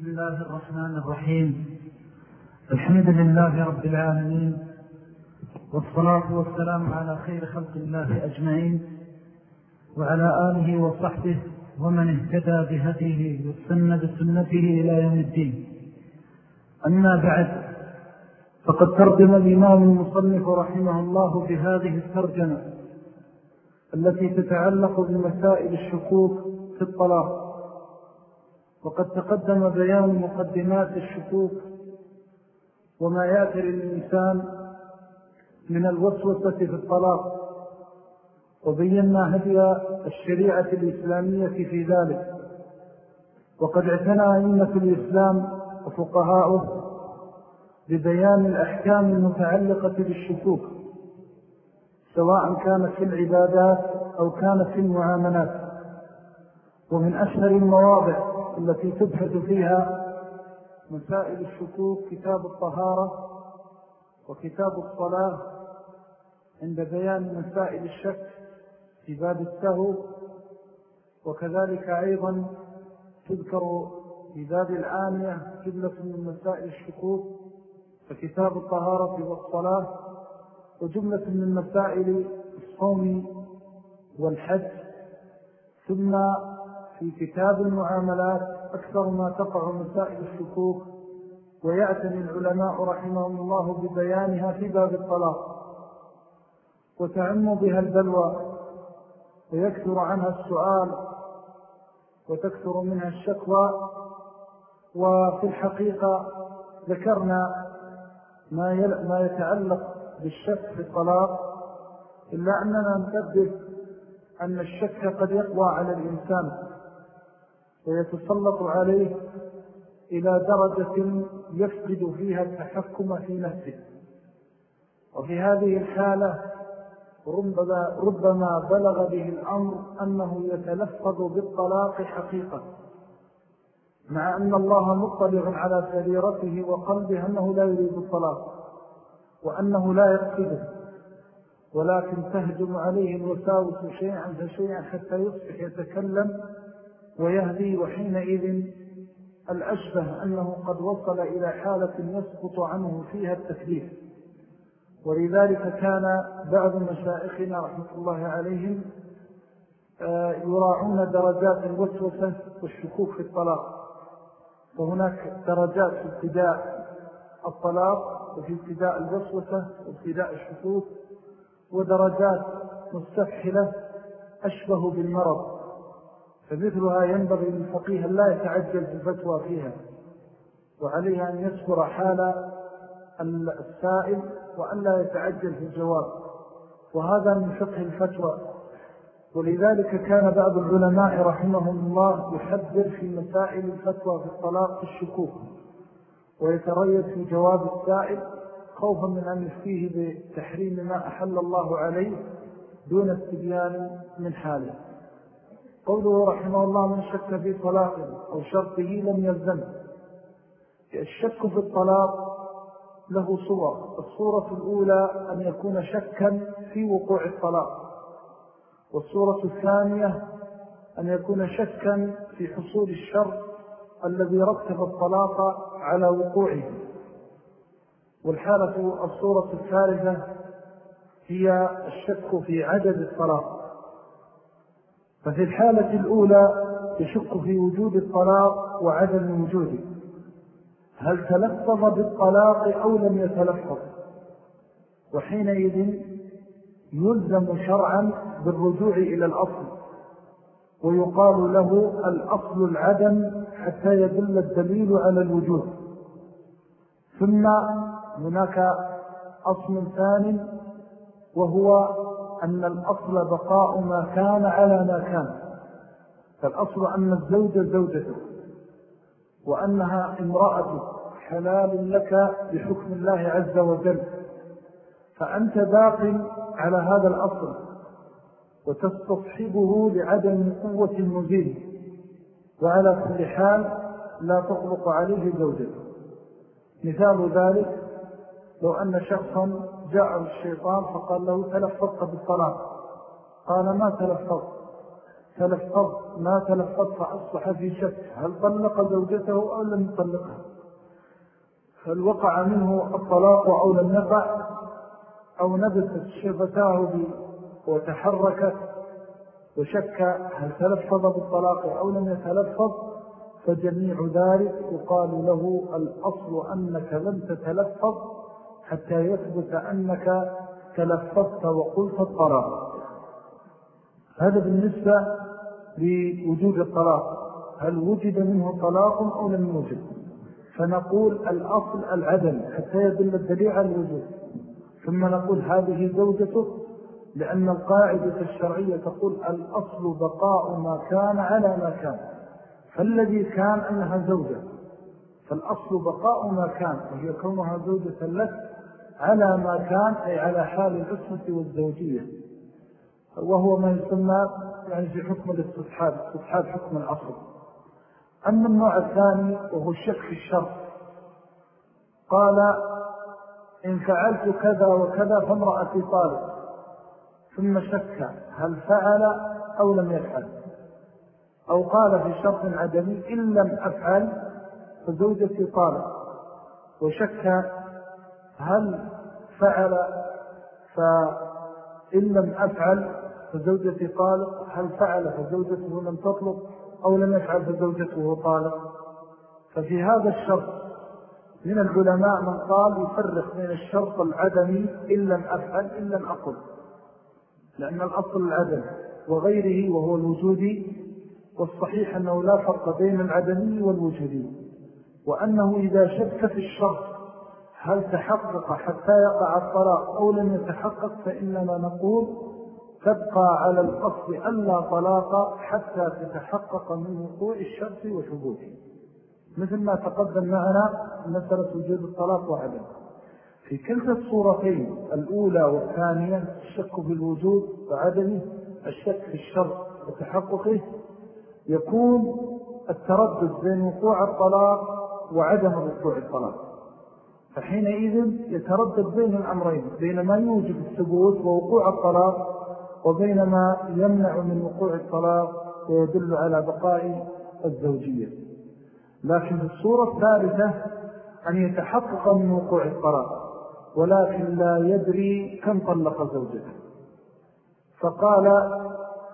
بسم الله الرحمن الرحيم. الحمد لله رب العالمين والصلاة والسلام على خير خلق الله أجمعين وعلى آله وصحبه ومن اهتدى بهديه والسنة بسنته إلى يوم الدين. أما بعد فقد ترجم الإمام المصنف رحمه الله بهذه الترجمة التي تتعلق بمسائل الشكوك في الطلاق. وقد تقدم بيان مقدمات الشكوك وما يأتي للإنسان من الوسوسة في الطلاق وبينا هدي الشريعة الإسلامية في ذلك. وقد اعتنى أئمة الإسلام وفقهاؤه ببيان الأحكام المتعلقة بالشكوك سواء كانت في العبادات أو كانت في المعاملات. ومن أشهر المواضع التي تبحث فيها مسائل الشكوك كتاب الطهارة وكتاب الصلاة عند بيان مسائل الشك في باب السهو وكذلك أيضا تذكر في باب الآنية جملة من مسائل الشكوك فكتاب الطهارة والصلاة وجملة من مسائل الصوم والحج ثم في كتاب المعاملات أكثر ما تقع مسائل الشكوك ويعتني العلماء رحمهم الله ببيانها في باب الطلاق. وتعم بها البلوى ويكثر عنها السؤال وتكثر منها الشكوى. وفي الحقيقة ذكرنا ما يتعلق بالشك في الطلاق إلا أننا نتبه أن الشك قد يقوى على الإنسان. ويتسلط عليه إلى درجة يفقد فيها التحكم في نفسه. وفي هذه الحالة ربما بلغ به الأمر أنه يتلفظ بالطلاق حقيقة مع أن الله مطلع على سريرته وقلبه أنه لا يريد الطلاق وأنه لا يقصده ولكن تهجم عليه الوساوس شيئا فشيئا حتى يصبح يتكلم ويهدي وحينئذ الأشبه أنه قد وصل إلى حالة يسقط عنه فيها التكليف. ولذلك كان بعض مشائخنا رحمة الله عليهم آه، يراعون درجات الوسوسة والشكوك في الطلاق. فهناك درجات في ابتداء الطلاق وفي ابتداء الوسوسة وابتداء الشكوك ودرجات مستفحلة أشبه بالمرض. فمثلها ينبغي للفقيه لا يتعجل في الفتوى فيها وعليه أن يذكر حال السائل وأن لا يتعجل في الجواب. وهذا من فقه الفتوى. ولذلك كان بعض العلماء رحمهم الله يحذر في مسائل الفتوى في الطلاق في الشكوك ويتريد في جواب السائل خوفا من أن يفتيه بتحريم ما أحل الله عليه دون استبيان من حاله. قوله رحمه الله من شك في طلاقه أو شرطه لم يلزم الشك في الطلاق له صور. الصورة الأولى أن يكون شكا في وقوع الطلاق. والصورة الثانية أن يكون شكا في حصول الشر الذي رتب الطلاق على وقوعه. والحالة الصورة الثالثة هي الشك في عدد الطلاق. ففي الحالة الأولى يشك في وجود الطلاق وعدم وجوده. هل تلفظ بالطلاق أو لم يتلفظ؟ وحينئذ يلزم شرعا بالرجوع إلى الأصل ويقال له الأصل العدم حتى يدل الدليل على الوجود. ثم هناك أصل ثاني وهو أن الأصل بقاء ما كان على ما كان. فالأصل أن الزوجة زوجته وأنها امرأة حلال لك بحكم الله عز وجل. فأنت باق على هذا الأصل وتستصحبه لعدم قوة المزيد. وعلى كل حال لا تطلق عليه زوجته. مثال ذلك لو أن شخصا جاء الشيطان فقال له تلفظت بالطلاق قال ما تلفظت؟ تلفظ ما تلفظ فأصبح في شك. هل طلق زوجته أو لم يطلقها؟ هل وقع منه الطلاق أو لم يقع؟ أو نبتت شفتاه وتحركت وشك هل تلفظ بالطلاق أو لم يتلفظ؟ فجميع ذلك يقال له الأصل أنك لم تتلفظ حتى يثبت أنك تلفظت وقلت الطلاق. هذا بالنسبة لوجود الطلاق. هل وجد منه طلاق أو لم يوجد؟ فنقول الأصل العدم حتى يدل الدليل على الوجود. ثم نقول هذه زوجته لأن القاعدة الشرعية تقول الأصل بقاء ما كان على ما كان. فالذي كان أنها زوجة فالأصل بقاء ما كان وهي كونها زوجة لك على ما كان أي على حال العصمة والزوجية. وهو ما يسمى يعني في حكم الاستصحاب استصحاب حكم الأصل أما النوع الثاني وهو الشك في الشر. قال إن فعلت كذا وكذا فامرأتي طالب ثم شك هل فعل أو لم يفعل. أو قال في شرط عدمي إن لم أفعل فزوجتي طالب وشك هل فعل فإن لم أفعل فزوجتي طالق هل فعل فزوجته لم تطلق أو لم يفعل فزوجته طالق ففي هذا الشرط من العلماء من قال يفرق بين الشرط العدمي إن لم أفعل إن لم أقل لأن الأصل العدم وغيره وهو الوجودي والصحيح أنه لا فرق بين العدمي والوجودي. وأنه إذا شك في الشرط هل تحقق حتى يقع الطلاق أو لم يتحقق فإننا نقول تبقى على الأصل ألا طلاق حتى تتحقق من وقوع الشرط وثبوته. مثل ما تقدم معنا مسألة وجود الطلاق وعدم. في كلتا الصورتين الأولى والثانية الشك في الوجود وعدمه الشك في الشرط وتحققه يكون التردد بين وقوع الطلاق وعدم وقوع الطلاق. فحينئذ يتردد بين الأمرين بين ما يوجب الثبوت ووقوع الطلاق وبين ما يمنع من وقوع الطلاق ويدل على بقاء الزوجية. لكن الصورة الثالثة أن يتحقق من وقوع الطلاق ولكن لا يدري كم طلق زوجته. فقال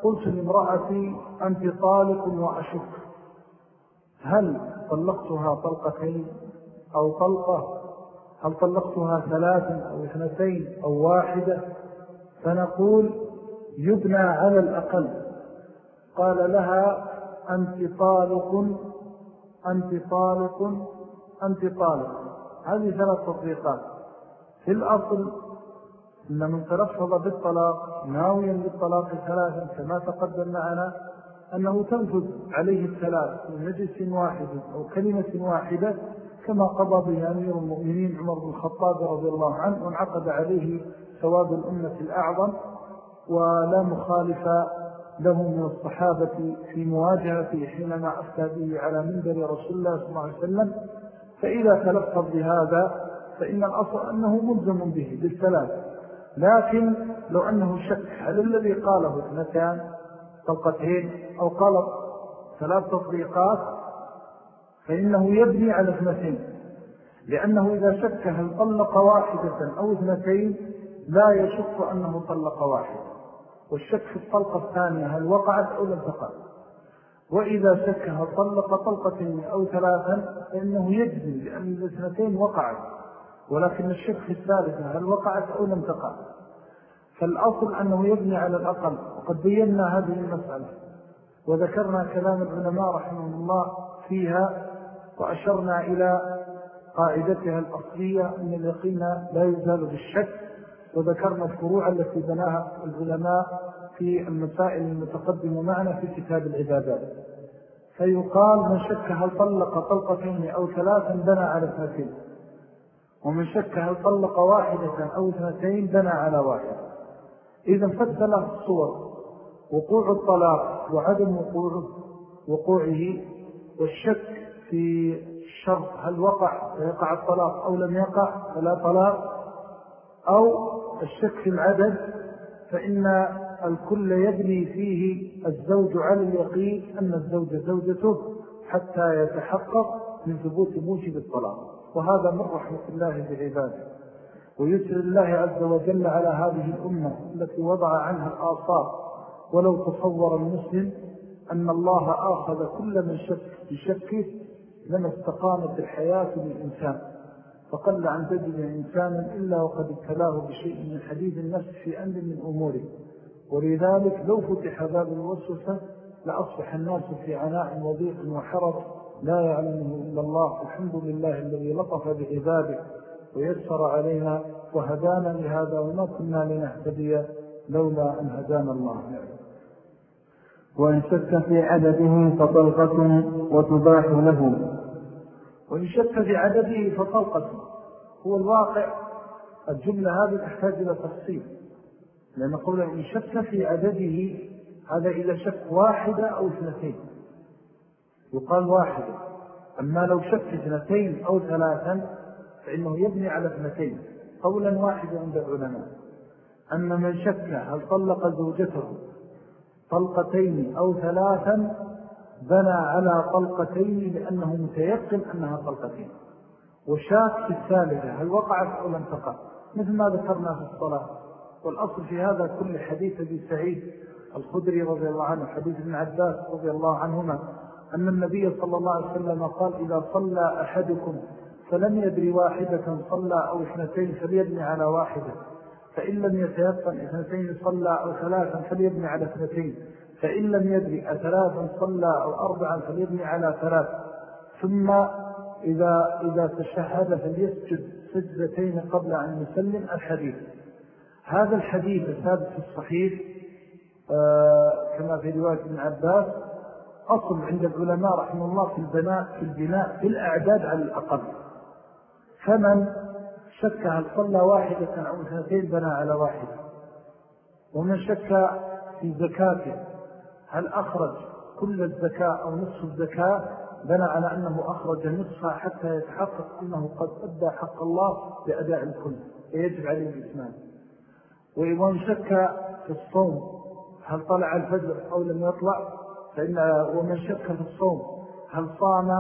قلت لامرأتي أنت طالق وأشك. هل طلقتها طلقتين أو طلقة؟ هل طلقتها ثلاثا أو اثنتين أو واحدة؟ فنقول يبنى على الأقل. قال لها أنت طالق أنت طالق أنت طالق. هذه ثلاث تطبيقات. في الأصل إن من تلفظ بالطلاق ناويا بالطلاق ثلاثا كما تقدم معنا أنه تنفذ عليه الثلاث من مجلس واحد أو كلمة واحدة كما قضى به أمير المؤمنين عمر بن الخطاب رضي الله عنه وانعقد عليه ثواب الأمة الأعظم ولا مخالف له من الصحابة في مواجهته حينما أفتى به على منبر رسول الله صلى الله عليه وسلم. فإذا تلفظ بهذا فإن الأصل أنه ملزم به بالثلاث. لكن لو أنه شك هل الذي قاله اثنتان طلقتين أو قال ثلاث تطبيقات فإنه يبني على اثنتين. لأنه إذا شك هل طلق واحدة أو اثنتين لا يشك أنه طلق واحدة. والشك في الطلقة الثانية هل وقعت أو لم تقع. وإذا شك هل طلق طلقتين أو ثلاثا فإنه يجزي لأن الاثنتين وقعت. ولكن الشك في الثالثة هل وقعت أو لم تقع. فالأصل أنه يبني على الأقل. وقد بينا هذه المسألة. وذكرنا كلام العلماء رحمه الله فيها وأشرنا إلى قاعدتها الأصلية أن اليقين لا يزال بالشك وذكرنا الفروع التي بناها العلماء في المسائل المتقدمة معنا في كتاب العبادات. فيقال من شك هل طلق طلقتين أو ثلاثا بنى على اثنتين. ومن شك هل طلق واحدة أو اثنتين بنى على واحد. إذا فالثلاث الصور وقوع الطلاق وعدم وقوعه وقوعه والشك في الشرط هل وقع ويقع الطلاق أو لم يقع فلا طلاق أو الشك في العدد فإن الكل يبني فيه الزوج على اليقين أن الزوج زوجته حتى يتحقق من ثبوت موجب الطلاق. وهذا من رحمة الله بعباده ويسر الله عز وجل على هذه الأمة التي وضع عنها الآثار. ولو تصور المسلم أن الله آخذ كل من شك بشكه لما استقامت الحياة للإنسان فقل عن تجد إنسانا إلا وقد ابتلاه بشيء من حديث النفس في أمر من أموره. ولذلك لو فتح باب الوسوسة لأصبح الناس في عناء وضيق وحرج لا يعلمه إلا الله الحمد لله الذي لطف بعباده ويسر علينا وهدانا لهذا وما كنا لنهتدي لولا أن هدانا الله. وإن شك في عدده فطلقة وتباح له. وإن شك في عدده فطلقة هو الواقع. الجملة هذه تحتاج إلى تفصيل. لأن قوله إن شك في عدده هذا إذا شك واحدة أو اثنتين. يقال واحدة. أما لو شك اثنتين أو ثلاثا فإنه يبني على اثنتين. قولا واحدا عند العلماء. أن من شك هل طلق زوجته طلقتين أو ثلاثا بنى على طلقتين لأنه متيقن أنها طلقتين. وشاك في الثالثة هل وقعت أو لم تقع؟ مثل ما ذكرنا في الصلاة. والأصل في هذا كل حديث أبي سعيد الخدري رضي الله عنه حديث ابن عباس رضي الله عنهما أن النبي صلى الله عليه وسلم قال إذا صلى أحدكم فلم يدري واحدة صلى أو اثنتين فليبني على واحدة فإن لم يتيقن اثنتين صلى أو ثلاثا فليبني على اثنتين. فإن لم يدري أثلاثا صلى أو أربعا فليبني على ثلاث. ثم إذا, إذا تشهد فليسجد سجدتين قبل أن يسلم الحديث. هذا الحديث الثابت الصحيح آه كما في رواية ابن عباس أصل عند العلماء رحمه الله في البناء في البناء في الأعداد على الأقل. فمن شك هل صلى واحدة أو اثنتين بنى على واحدة. ومن شك في زكاته هل أخرج كل الزكاة أو نصف الزكاة؟ بنى على أنه أخرج نصفها حتى يتحقق أنه قد أدى حق الله بأداء الكل فيجب عليه الإسلام وإذا شك في الصوم هل طلع الفجر أو لم يطلع؟ فإن ومن شك في الصوم هل صام؟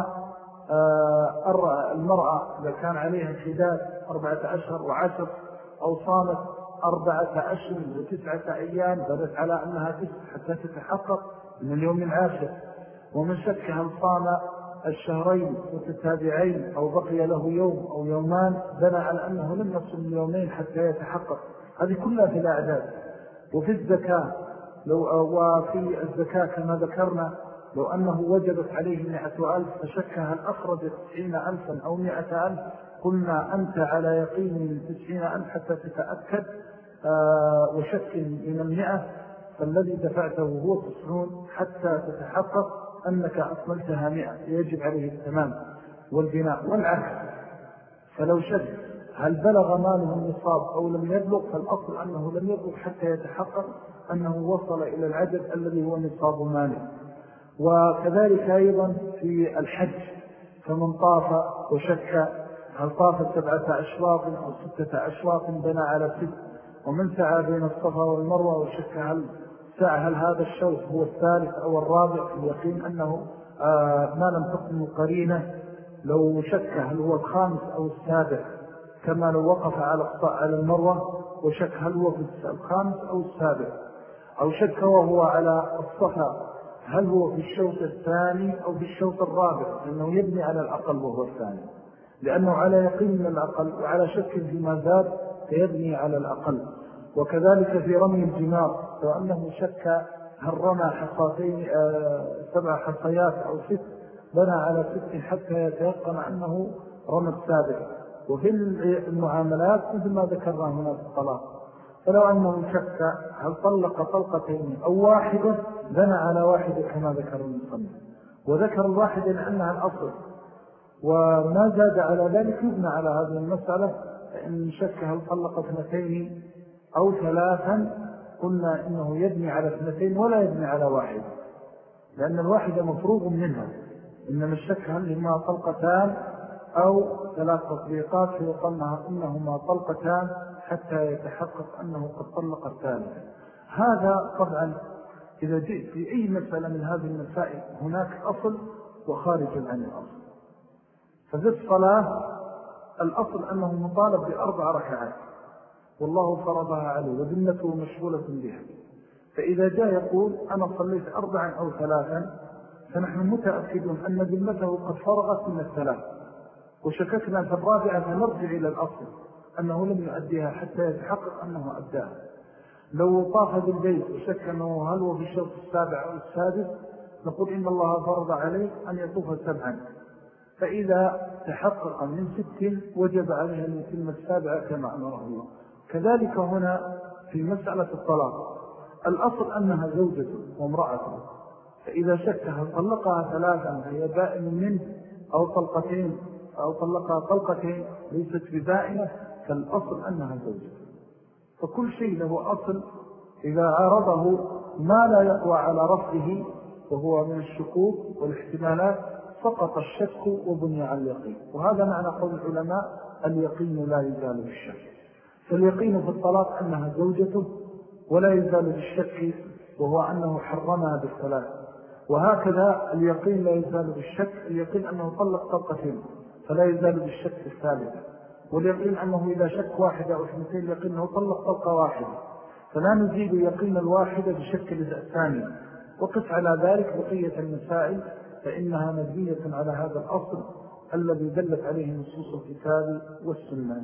آه، المرأة إذا كان عليها انحداد أربعة أشهر وعشر أو صامت أربعة أشهر وتسعة أيام بدت على أنها تسع حتى تتحقق من اليوم العاشر ومن شك هل صام الشهرين متتابعين أو بقي له يوم أو يومان بنى على أنه لم يصل اليومين حتى يتحقق. هذه كلها في الأعداد. وفي الزكاة. لو وفي الزكاة كما ذكرنا لو أنه وجبت عليه مئة ألف فشك هل أخرج تسعين ألفا أو مئة ألف. قلنا أنت على يقين من تسعين ألف حتى تتأكد آه، وشك من المئة. فالذي دفعته هو تسعون حتى تتحقق أنك أصملتها مئة. يجب عليه التمام والبناء والعكس فلو شك هل بلغ ماله النصاب أو لم يبلغ؟ فالأصل أنه لم يبلغ حتى يتحقق أنه وصل إلى العدد الذي هو نصاب ماله. وكذلك أيضا في الحج فمن طاف وشك هل طاف سبعة أشواط أو ستة أشواط بنى على ست ومن سعى بين الصفا والمروة وشك هل سعى هل هذا الشوط هو الثالث أو الرابع في اليقين أنه آه ما لم تقم قرينة لو شك هل هو الخامس أو السابع كما لو وقف على على المروة وشك هل هو الخامس أو السابع أو شك وهو على الصفا هل هو في الشوط الثاني أو في الشوط الرابع؟ لأنه يبني على الأقل وهو الثاني. لأنه على يقين من الأقل وعلى شك فيما زاد فيبني على الأقل. وكذلك في رمي الجمار وأنه شك هل رمى حصاتين آه، سبع حصيات أو ست بنى على ست حتى يتيقن أنه رمى السابع. وفي المعاملات مثل ما ذكرنا هنا في الطلاق. فلو أنه شك هل طلق طلقتين أو واحدة بنى على واحدة كما ذكر المصنف. وذكر الواحدة لأنها الأصل. وما زاد على ذلك يبنى على هذه المسألة فإن شك هل طلق اثنتين أو ثلاثا قلنا إنه يبني على اثنتين ولا يبني على واحدة لأن الواحدة مفروغ منها. إنما الشك هل هما طلقتان أو ثلاث تطبيقات فيقلنا إنهما طلقتان حتى يتحقق أنه قد طلق الثالث. هذا طبعا إذا جئت في أي مسألة من هذه المسائل هناك أصل وخارج عن الأصل. فذي الصلاة الأصل أنه مطالب بأربع ركعات. والله فرضها عليه وذنته مشغولة بها. فإذا جاء يقول أنا صليت أربعا أو ثلاثا فنحن متأكدون أن ذمته قد فرغت من الثلاث. وشككنا في الرابعة فنرجع إلى الأصل. أنه لم يؤديها حتى يتحقق أنه أداها. لو طاف بالبيت وشك أنه هل هو في الشرط السابع أو السادس نقول إن الله فرض عليه أن يطوف سبعا. فإذا تحقق من ست وجب عليه أن يتم السابعة كما أمره الله. كذلك هنا في مسألة الطلاق. الأصل أنها زوجته وامرأته فإذا شك هل طلقها ثلاثا فهي بائن منه أو طلقتين أو طلقها طلقتين ليست ببائنة فالأصل أنها زوجته فكل شيء له أصل إذا عرضه ما لا يقوى على رفضه وهو من الشكوك والاحتمالات سقط الشك وبني على اليقين. وهذا معنى قول العلماء اليقين لا يزال بالشك. فاليقين في الطلاق أنها زوجته ولا يزال بالشك وهو أنه حرمها بالثلاث. وهكذا اليقين لا يزال بالشك اليقين أنه طلق طلقتين فلا يزال بالشك الثالثة. واليقين أنه إذا شك واحدة أو اثنتين اليقين أنه طلق طلقة واحدة. فلا نزيد يقين الواحدة بشك الثانية وقف على ذلك بقية المسائل فإنها مبنية على هذا الأصل الذي دلت عليه نصوص الكتاب والسنة.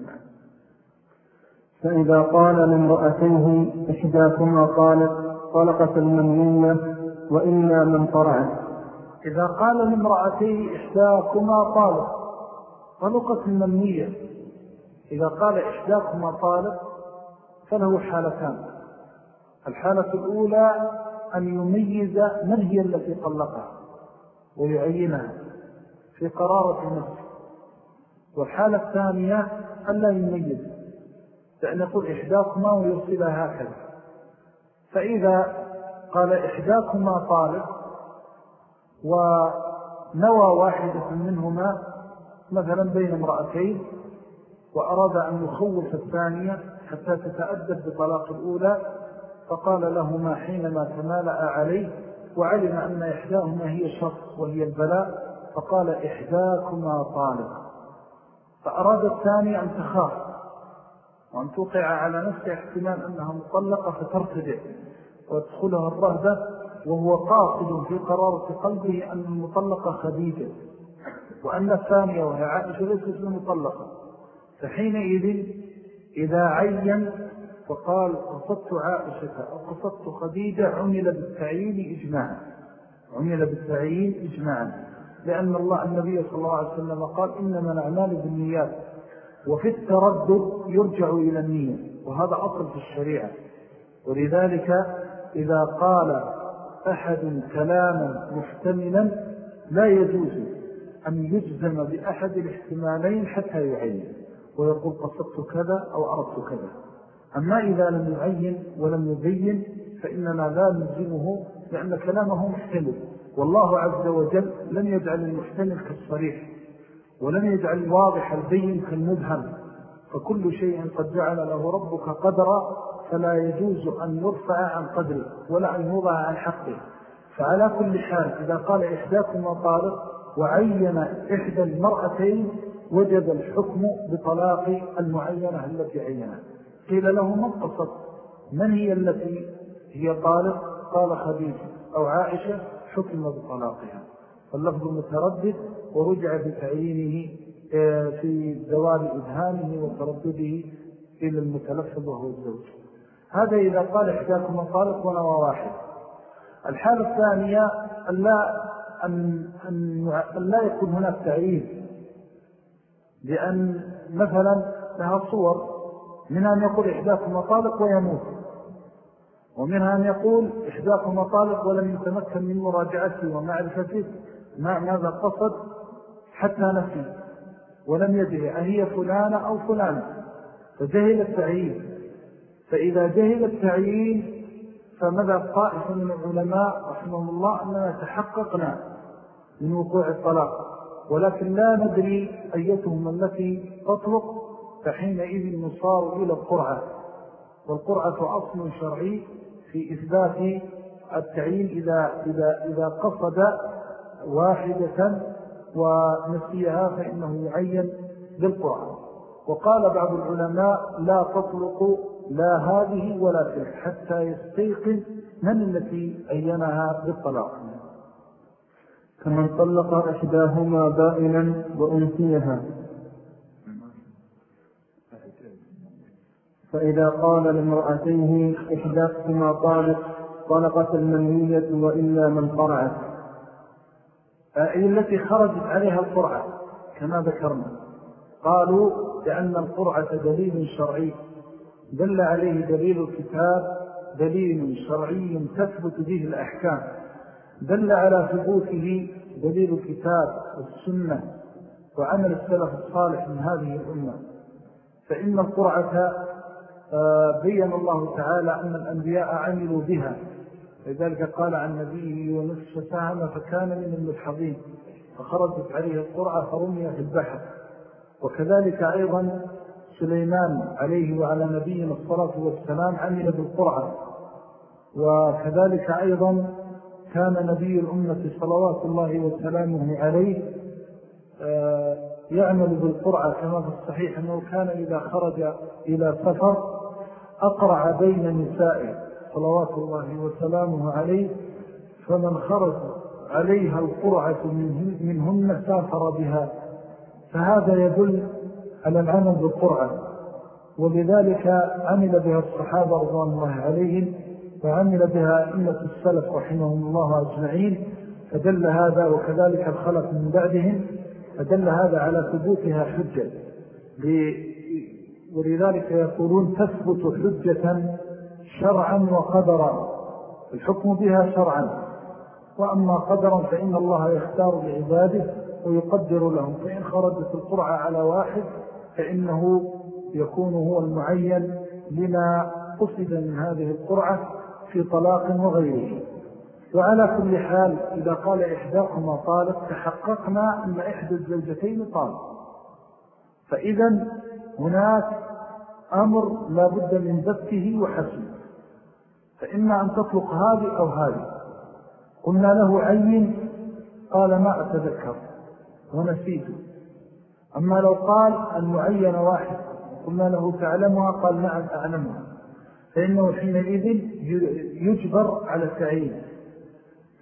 فإذا قال لامرأتيه إحداكما قالت طلقت المنية وإنا من طرعت. إذا قال لامرأتيه إحداكما طالق طلقت المنية إذا قال إحداكما طالق فله حالتان. الحالة الأولى أن يميز من هي التي طلقها ويعينها في قرارة النفس. والحالة الثانية أن لا يميز لأن يقول إحداكما ويرسلها هكذا. فإذا قال إحداكما طالب ونوى واحدة منهما مثلا بين امرأتين وأراد أن يخوف الثانية حتى تتأدب بطلاق الأولى فقال لهما حينما تمالأ عليه وعلم أن إحداهما هي شخص وهي البلاء فقال إحداكما طالب فأراد الثاني أن تخاف وأن توقع على نفسه احتمال أنها مطلقة فترتدع ويدخلها الرهبة وهو قاصد في قرارة قلبه أن المطلقة خديجة وأن الثانية وهي عائشة ليست المطلقة فحينئذ إذا عين فقال قصدت عائشة أو قصدت خديجة عمل بالتعيين إجماعا. عمل بالتعيين إجماعا. لأن الله النبي صلى الله عليه وسلم قال إنما الأعمال بالنيات وفي التردد يرجع إلى النية وهذا أصل في الشريعة. ولذلك إذا قال أحد كلاما محتملا لا يجوز أن يجزم بأحد الاحتمالين حتى يعين. ويقول قصدت كذا أو أردت كذا. أما إذا لم يعين ولم يبين فإننا لا نلزمه لأن كلامه محتمل. والله عز وجل لم يجعل المحتمل كالصريح ولم يجعل الواضح البين كالمبهم. فكل شيء قد جعل له ربك قدرا فلا يجوز أن يرفع عن قدره ولا أن يوضع عن حقه. فعلى كل حال إذا قال إحداكم طارق وعين إحدى المرأتين وجد الحكم بطلاق المعينة التي عينها. قيل له من قصد من هي التي هي طالق؟ قال خديجة أو عائشة حكم بطلاقها. فاللفظ متردد ورجع بتعيينه آه، في زوال إذهانه وتردده إلى المتلفظ وهو الزوج. هذا إذا قال إحداكم طالق ونوى واحد. الحالة الثانية أن لا, أن, أن لا يكون هناك تعيين. لأن مثلا لها صور منها أن يقول إحداكم طالق ويموت ومنها أن يقول إحداكم طالق ولم يتمكن من مراجعته ومعرفته ماذا قصد؟ حتى نفسه ولم يدري أهي فلانة أو فلانة فجهل التعيين. فإذا جهل التعيين فماذا طائفة من العلماء رحمه الله أننا تحققنا من وقوع الطلاق؟ ولكن لا ندري أيتهم التي تطلق فحينئذ نصار إلى القرعة والقرعة أصل شرعي في إثبات التعيين إذا, إذا, إذا قصد واحدة ونسيها فإنه يعين بالقرآن وقال بعض العلماء لا تطلق لا هذه ولا تلك حتى يستيقن من التي أينها بالطلاق. كمن طلق إحداهما بائنا وأنسيها فإذا قال لامرأتيه إحداثهما طالق طلقت المنية وإلا من قرعت أي التي خرجت عليها القرعة كما ذكرنا. قالوا لأن القرعة دليل شرعي. دل عليه دليل الكتاب دليل شرعي تثبت به الأحكام. دل على ثبوته دليل الكتاب والسنة وعمل السلف الصالح من هذه الأمة. فإن القرعة آه، بيّن الله تعالى أن الأنبياء عملوا بها. لذلك قال عن نبيه يونس فساهم فكان من الملحظين فخرجت عليه القرعة فرمي في البحر. وكذلك أيضا سليمان عليه وعلى نبينا الصلاة والسلام عمل بالقرعة. وكذلك أيضا كان نبي الأمة صلوات الله وسلامه عليه آه، يعمل بالقرعة كما في الصحيح أنه كان إذا خرج إلى سفر أقرع بين نسائه صلوات الله وسلامه عليه فمن خرج عليها القرعة منهن سافر بها. فهذا يدل على العمل بالقرعة ولذلك عمل بها الصحابة رضوان الله عليهم. وعمل بها أئمة السلف رحمهم الله أجمعين فدل هذا وكذلك الخلق من بعدهم فدل هذا على ثبوتها حجة. ولذلك يقولون تثبت حجة شرعا وقدرا الحكم بها شرعا. وأما قدرا فإن الله يختار لعباده ويقدر لهم فإن خرجت القرعة على واحد فإنه يكون هو المعين لما قصد من هذه القرعة في طلاق وغيره. وعلى كل حال إذا قال إحداكما طالق تحققنا أن إحدى الزوجتين طالق. فإذا هناك أمر لا بد من ذبته وحسنه. فإما أن تطلق هذه أو هذه. قلنا له عين قال ما أتذكر ونسيته أما لو قال أن معين واحد قلنا له تعلمها قال نعم أعلمها. فإنه حينئذ يجبر على التعيين.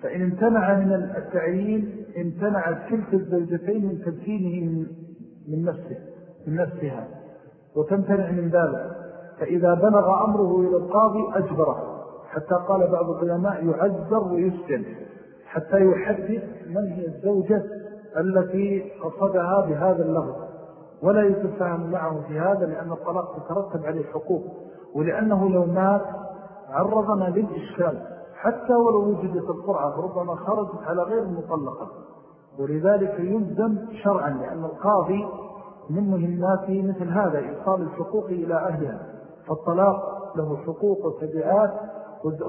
فإن امتنع من التعيين امتنع تلك الزوجتين من تمكينه من نفسه من نفسها وتمتنع من ذلك. فإذا بلغ أمره إلى القاضي أجبره. حتى قال بعض العلماء يعذر ويسجن حتى يحدث من هي الزوجة التي قصدها بهذا اللغة ولا يتفهم معه في هذا لأن الطلاق تترتب عليه حقوق ولأنه لو مات عرضنا للإشكال. حتى ولو وجدت القرعة فربما خرجت على غير المطلقة ولذلك يلزم شرعا لأن القاضي من مهماته مثل هذا إيصال الحقوق إلى أهلها. فالطلاق له حقوق وتبعات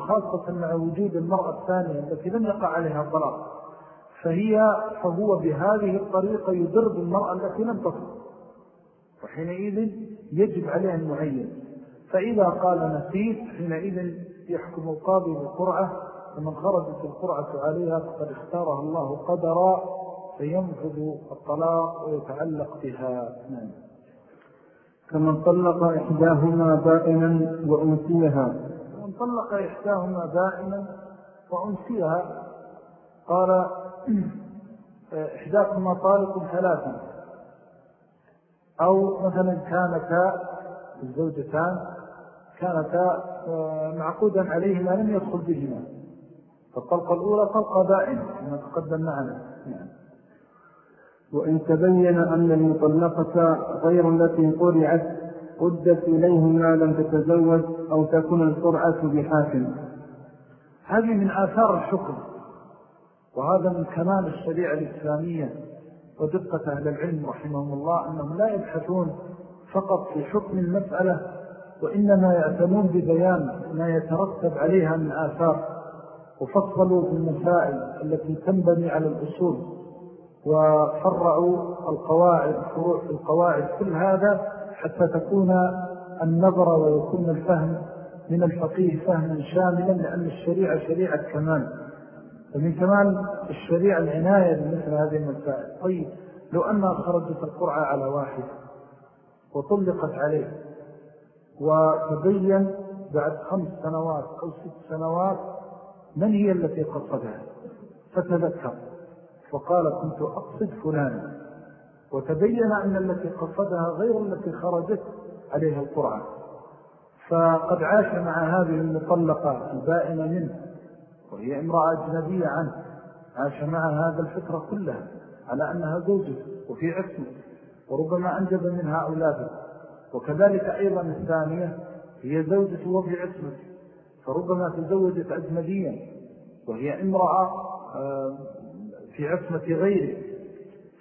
خاصة مع وجود المرأة الثانية التي لم يقع عليها الطلاق. فهي فهو بهذه الطريقة يضر بالمرأة التي لم تطلق. وحينئذ يجب عليها المعين. فإذا قال نسيت حينئذ يحكم القاضي بالقرعة ومن خرجت القرعة عليها فقد اختارها الله قدرا فينفذ الطلاق ويتعلق بها نعم كمن طلق إحداهما بائنا وأنسيها. من طلق إحداهما بائنا وأنسيها قال إحداهما طالق ثلاثا. أو مثلا كانتا الزوجتان كانتا آه، معقودا عليهما لم يدخل بهما. فالطلقة الأولى طلقة بائن كما تقدم معنا وإن تبين أن المطلقة غير التي قرعت قدت إليه ما لم تتزوج أو تكون القرعة بحاكم. هذه من آثار الحكم وهذا من كمال الشريعة الإسلامية. ودقة أهل العلم رحمهم الله أنهم لا يبحثون فقط في حكم المسألة وإنما يأتمون ببيان ما يترتب عليها من آثار وفصلوا في المسائل التي تنبني على الأصول وفرعوا القواعد فروع القواعد كل هذا حتى تكون النظر ويكون الفهم من الفقيه فهما شاملا لأن الشريعة شريعة كمال. ومن كمال الشريعة العناية بمثل هذه المسائل. طيب لو أنها خرجت القرعة على واحد وطلقت عليه وتبين بعد خمس سنوات أو ست سنوات من هي التي قصدها؟ فتذكر وقال كنت أقصد فلانا وتبين أن التي قصدها غير التي خرجت عليها القرعة. فقد عاش مع هذه المطلقة البائنة منه. وهي امرأة أجنبية عنه عاش معها هذا الفكرة كلها على أنها زوجة وفي عصمة وربما أنجب منها أولاده وكذلك أيضا الثانية هي زوجة وفي عصمة فربما تزوجت أجنبيا وهي امرأة في عصمة غيره.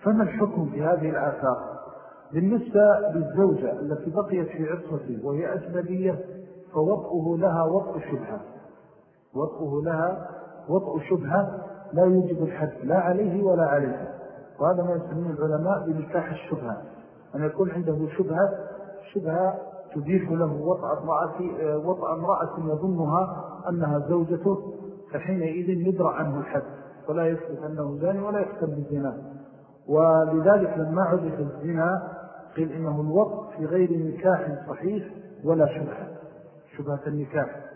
فما الحكم في هذه الآثار؟ بالنسبة للزوجة التي بقيت في عصمته وهي أجنبية فوضعه لها وضع شبهة. وضعه لها وضع شبهة لا يوجد الحد لا عليه ولا عليه. وهذا ما يسميه العلماء بنكاح الشبهة. أن يكون عنده شبهة شبهة تضيف له وضع امرأة, يظنها أنها زوجته فحينئذ يدرع عنه الحد ولا يثبت أنه زاني ولا يحسب بالزنا. ولذلك لما عرف الزنا قيل إنه الوضع في غير نكاح صحيح ولا شبهة. شبهة النكاح.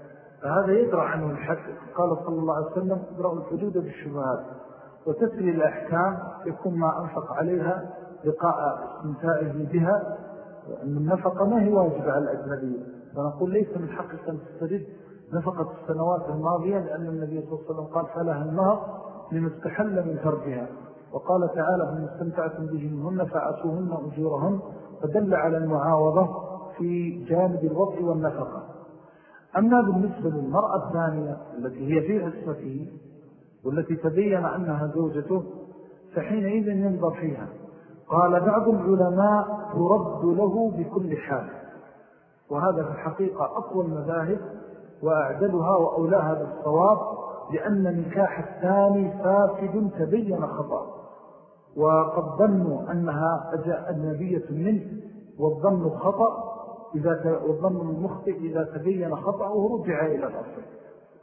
فهذا يدرع عنه الحد قال صلى الله عليه وسلم ادرأوا الحدود بالشبهات وتسري الأحكام يكون ما أنفق عليها لقاء استمتاعه بها أن النفقة ما هي واجبة على الأجنبية فنقول ليس من حقك أن تسترد نفقة السنوات الماضية لأن النبي صلى الله عليه وسلم قال فلها النهر لما استحل من فرجها وقال تعالى فمن استمتعتم بهن فأسوهن أجورهن. فدل على المعاوضة في جانب الوضع والنفقة. أما بالنسبة للمرأة الثانية التي هي في عصمته والتي تبين أنها زوجته فحينئذ ينظر فيها. قال بعض العلماء ترد له بكل حال. وهذا في الحقيقة أقوى المذاهب وأعدلها وأولاها بالصواب لأن نكاح الثاني فاسد تبين خطأ. وقد ظنوا أنها أجنبية منه والظن الخطأ إذا والظن المخطئ إذا تبين خطأه رجع إلى الأصل.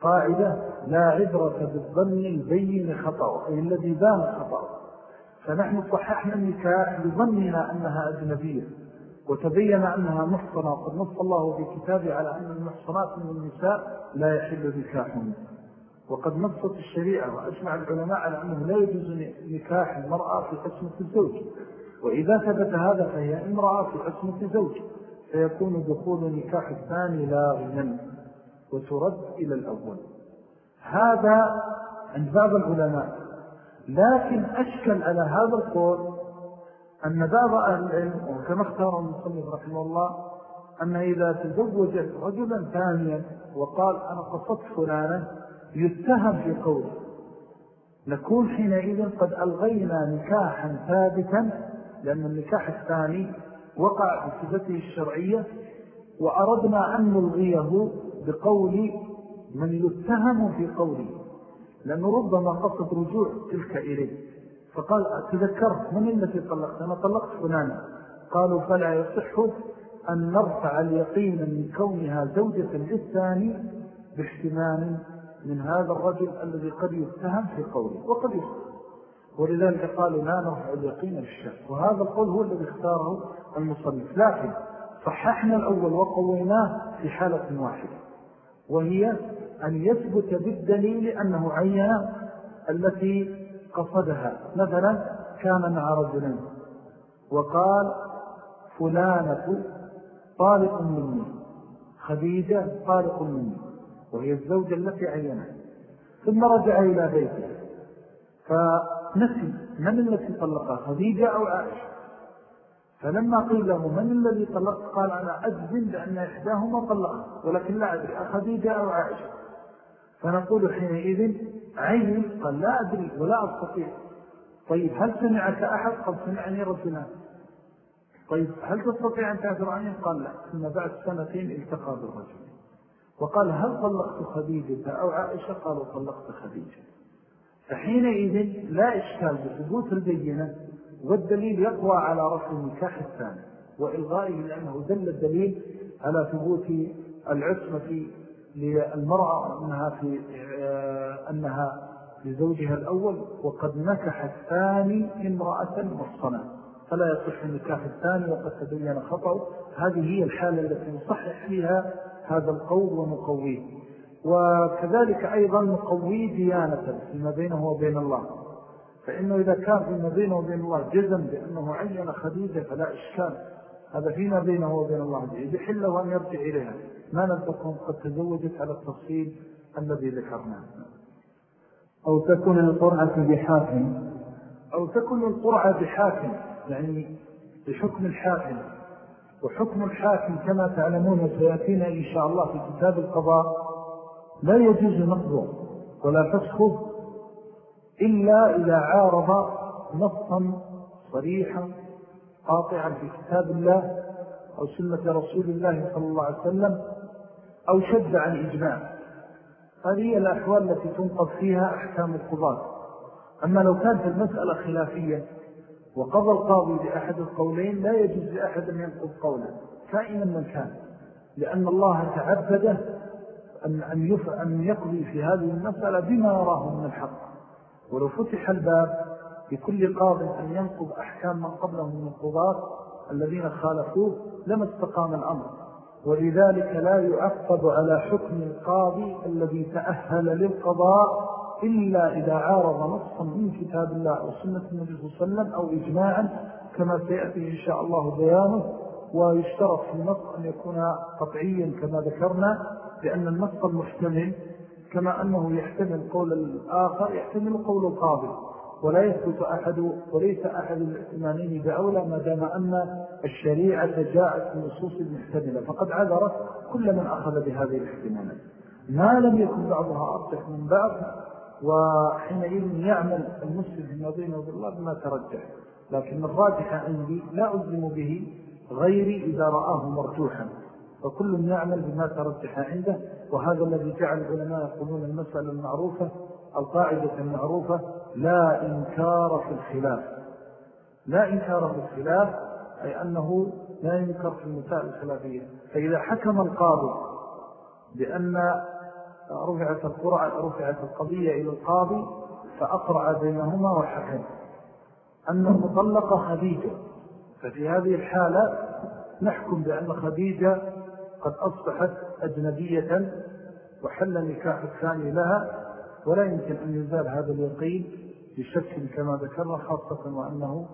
قاعدة لا عبرة بالظن البين خطأ أي الذي بان خطأ فنحن صححنا النكاح لظننا أنها أجنبية وتبين أنها محصنة. وقد نص الله في كتابه على أن المحصنات من النساء لا يحل نكاحهم وقد نصت الشريعة وأجمع العلماء على أنه لا يجوز نكاح المرأة في عصمة الزوج. وإذا ثبت هذا فهي امرأة في عصمة زوج فيكون دخول نكاح الثاني لاغيا وترد إلى الأول. هذا عند بعض العلماء. لكن أشكل على هذا القول أن بعض أهل العلم وكما اختار المصنف رحمه الله أن إذا تزوجت رجلا ثانيا وقال أنا قصدت فلانا يتهم في قوله. نكون حينئذ قد ألغينا نكاحا ثابتا لأن النكاح الثاني وقع بصفته الشرعية وأردنا أن نلغيه بقول من يتهم في قوله. لأنه ربما قصد رجوع تلك إليه. فقال تذكرت من التي طلقت؟ أنا طلقت فلانا. قالوا فلا يصح أن نرفع اليقين من كونها زوجة للثاني باحتمال من هذا الرجل الذي قد يتهم في قوله وقد يتهم ولذلك قالوا لا نرفع اليقين للشك. وهذا القول هو الذي اختاره المصنف. لكن صححنا الأول وقويناه في حالة واحدة وهي أن يثبت بالدليل أنه عين التي قصدها. مثلا كان مع رجلين وقال فلانة طالق مني خديجة طالق مني وهي الزوجة التي عينها. ثم رجع إلى بيته فنسي من التي طلقها خديجة أو عائشة؟ فلما قيل له من الذي طلقت قال أنا أجزم بأن إحداهما طلقها ولكن لا أدري أخديجة أو عائشة. فنقول حينئذ عين قال لا أدري ولا أستطيع. طيب هل سمعك أحد؟ قد سمعني رجلان طيب هل تستطيع أن تعثر عنه قال لا. ثم بعد سنتين التقى بالرجل. وقال هل طلقت خديجة أو عائشة؟ قالوا طلقت خديجة. فحينئذ لا إشكال بثبوت البينة. والدليل يقوى على رفع النكاح الثاني وإلغائه لأنه دل الدليل على ثبوت العصمة للمرأة أنها, في أنها لزوجها الأول وقد نكح الثاني امرأة محصنة. فلا يصح النكاح الثاني وقد تبين خطأ. هذه هي الحالة التي نصحح فيها هذا القول ونقويه وكذلك أيضا نقويه ديانة فيما بينه وبين الله. فإنه إذا كان فيما بينه وبين الله جزم بأنه عين خديجة فلا إشكال. هذا فيما بينه وبين الله يحل له أن يرجع إليها. ما لم تكن قد تزوجت على التفصيل الذي ذكرناه. أو تكون القرعة بحاكم. أو تكون القرعة بحاكم يعني بحكم الحاكم. وحكم الحاكم كما تعلمون وسيأتينا إن شاء الله في كتاب القضاء. لا يجوز نقضه. ولا فسخه إلا إذا عارض نصا صريحا قاطعا في كتاب الله أو سنة رسول الله صلى الله عليه وسلم أو شد عن إجماع. هذه هي الأحوال التي تنقض فيها أحكام القضاة. أما لو كانت المسألة خلافية وقضى القاضي بأحد القولين لا يجوز لأحد أن ينقض قولا كائنا من كان. لأن الله تعبده أن, أن, أن يقضي في هذه المسألة بما يراه من الحق. ولو فتح الباب لكل قاض أن ينقض أحكام من قبله من القضاة الذين خالفوه لما استقام الأمر. ولذلك لا يعقب على حكم القاضي الذي تأهل للقضاء إلا إذا عارض نصا من كتاب الله أو سنة النبي صلى الله عليه وسلم أو إجماعا كما سيأتي إن شاء الله بيانه. ويشترط في النص أن يكون قطعيا كما ذكرنا لأن النص المحتمل كما أنه يحتمل قول الآخر يحتمل قول القاضي. ولا يثبت أحد وليس أحد الاحتمالين بأولى ما دام أن الشريعة جاءت من نصوص المحتملة فقد عذرت كل من أخذ بهذه الاحتمالات. ما لم يكن بعضها أرجح من بعض وحينئذ يعمل المسلم فيما بينه الله بما ترجح. لكن الراجح عندي لا ألزم به غيري إذا رآه مرجوحا. فكل يعمل بما ترجح عنده وهذا الذي جعل العلماء يقولون المسألة المعروفة القاعدة المعروفة لا إنكار في الخلاف. لا إنكار في الخلاف أي أنه لا ينكر في المسائل الخلافية. فإذا حكم القاضي بأن رفعت رفعت القضية إلى القاضي فأقرع بينهما وحكم. أن المطلقة خديجة ففي هذه الحالة نحكم بأن خديجة قد أصبحت أجنبية وحل نكاح الثاني لها ولا يمكن أن يزال هذا اليقين بشك كما ذكرنا خاصة وأنه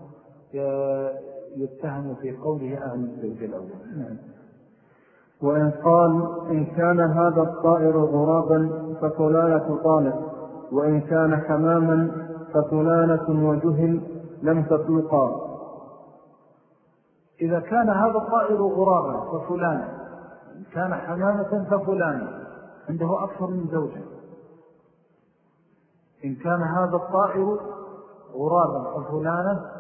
يتهم في قوله أهل الزوج الأول. نعم. وإن قال إن كان هذا الطائر غرابا ففلانة طالب وإن كان حماما ففلانة وجهل لم تطلقا. إذا كان هذا الطائر غرابا ففلان كان حمامة ففلان عنده أكثر من زوجة. إن كان هذا الطائر غرابا ففلانة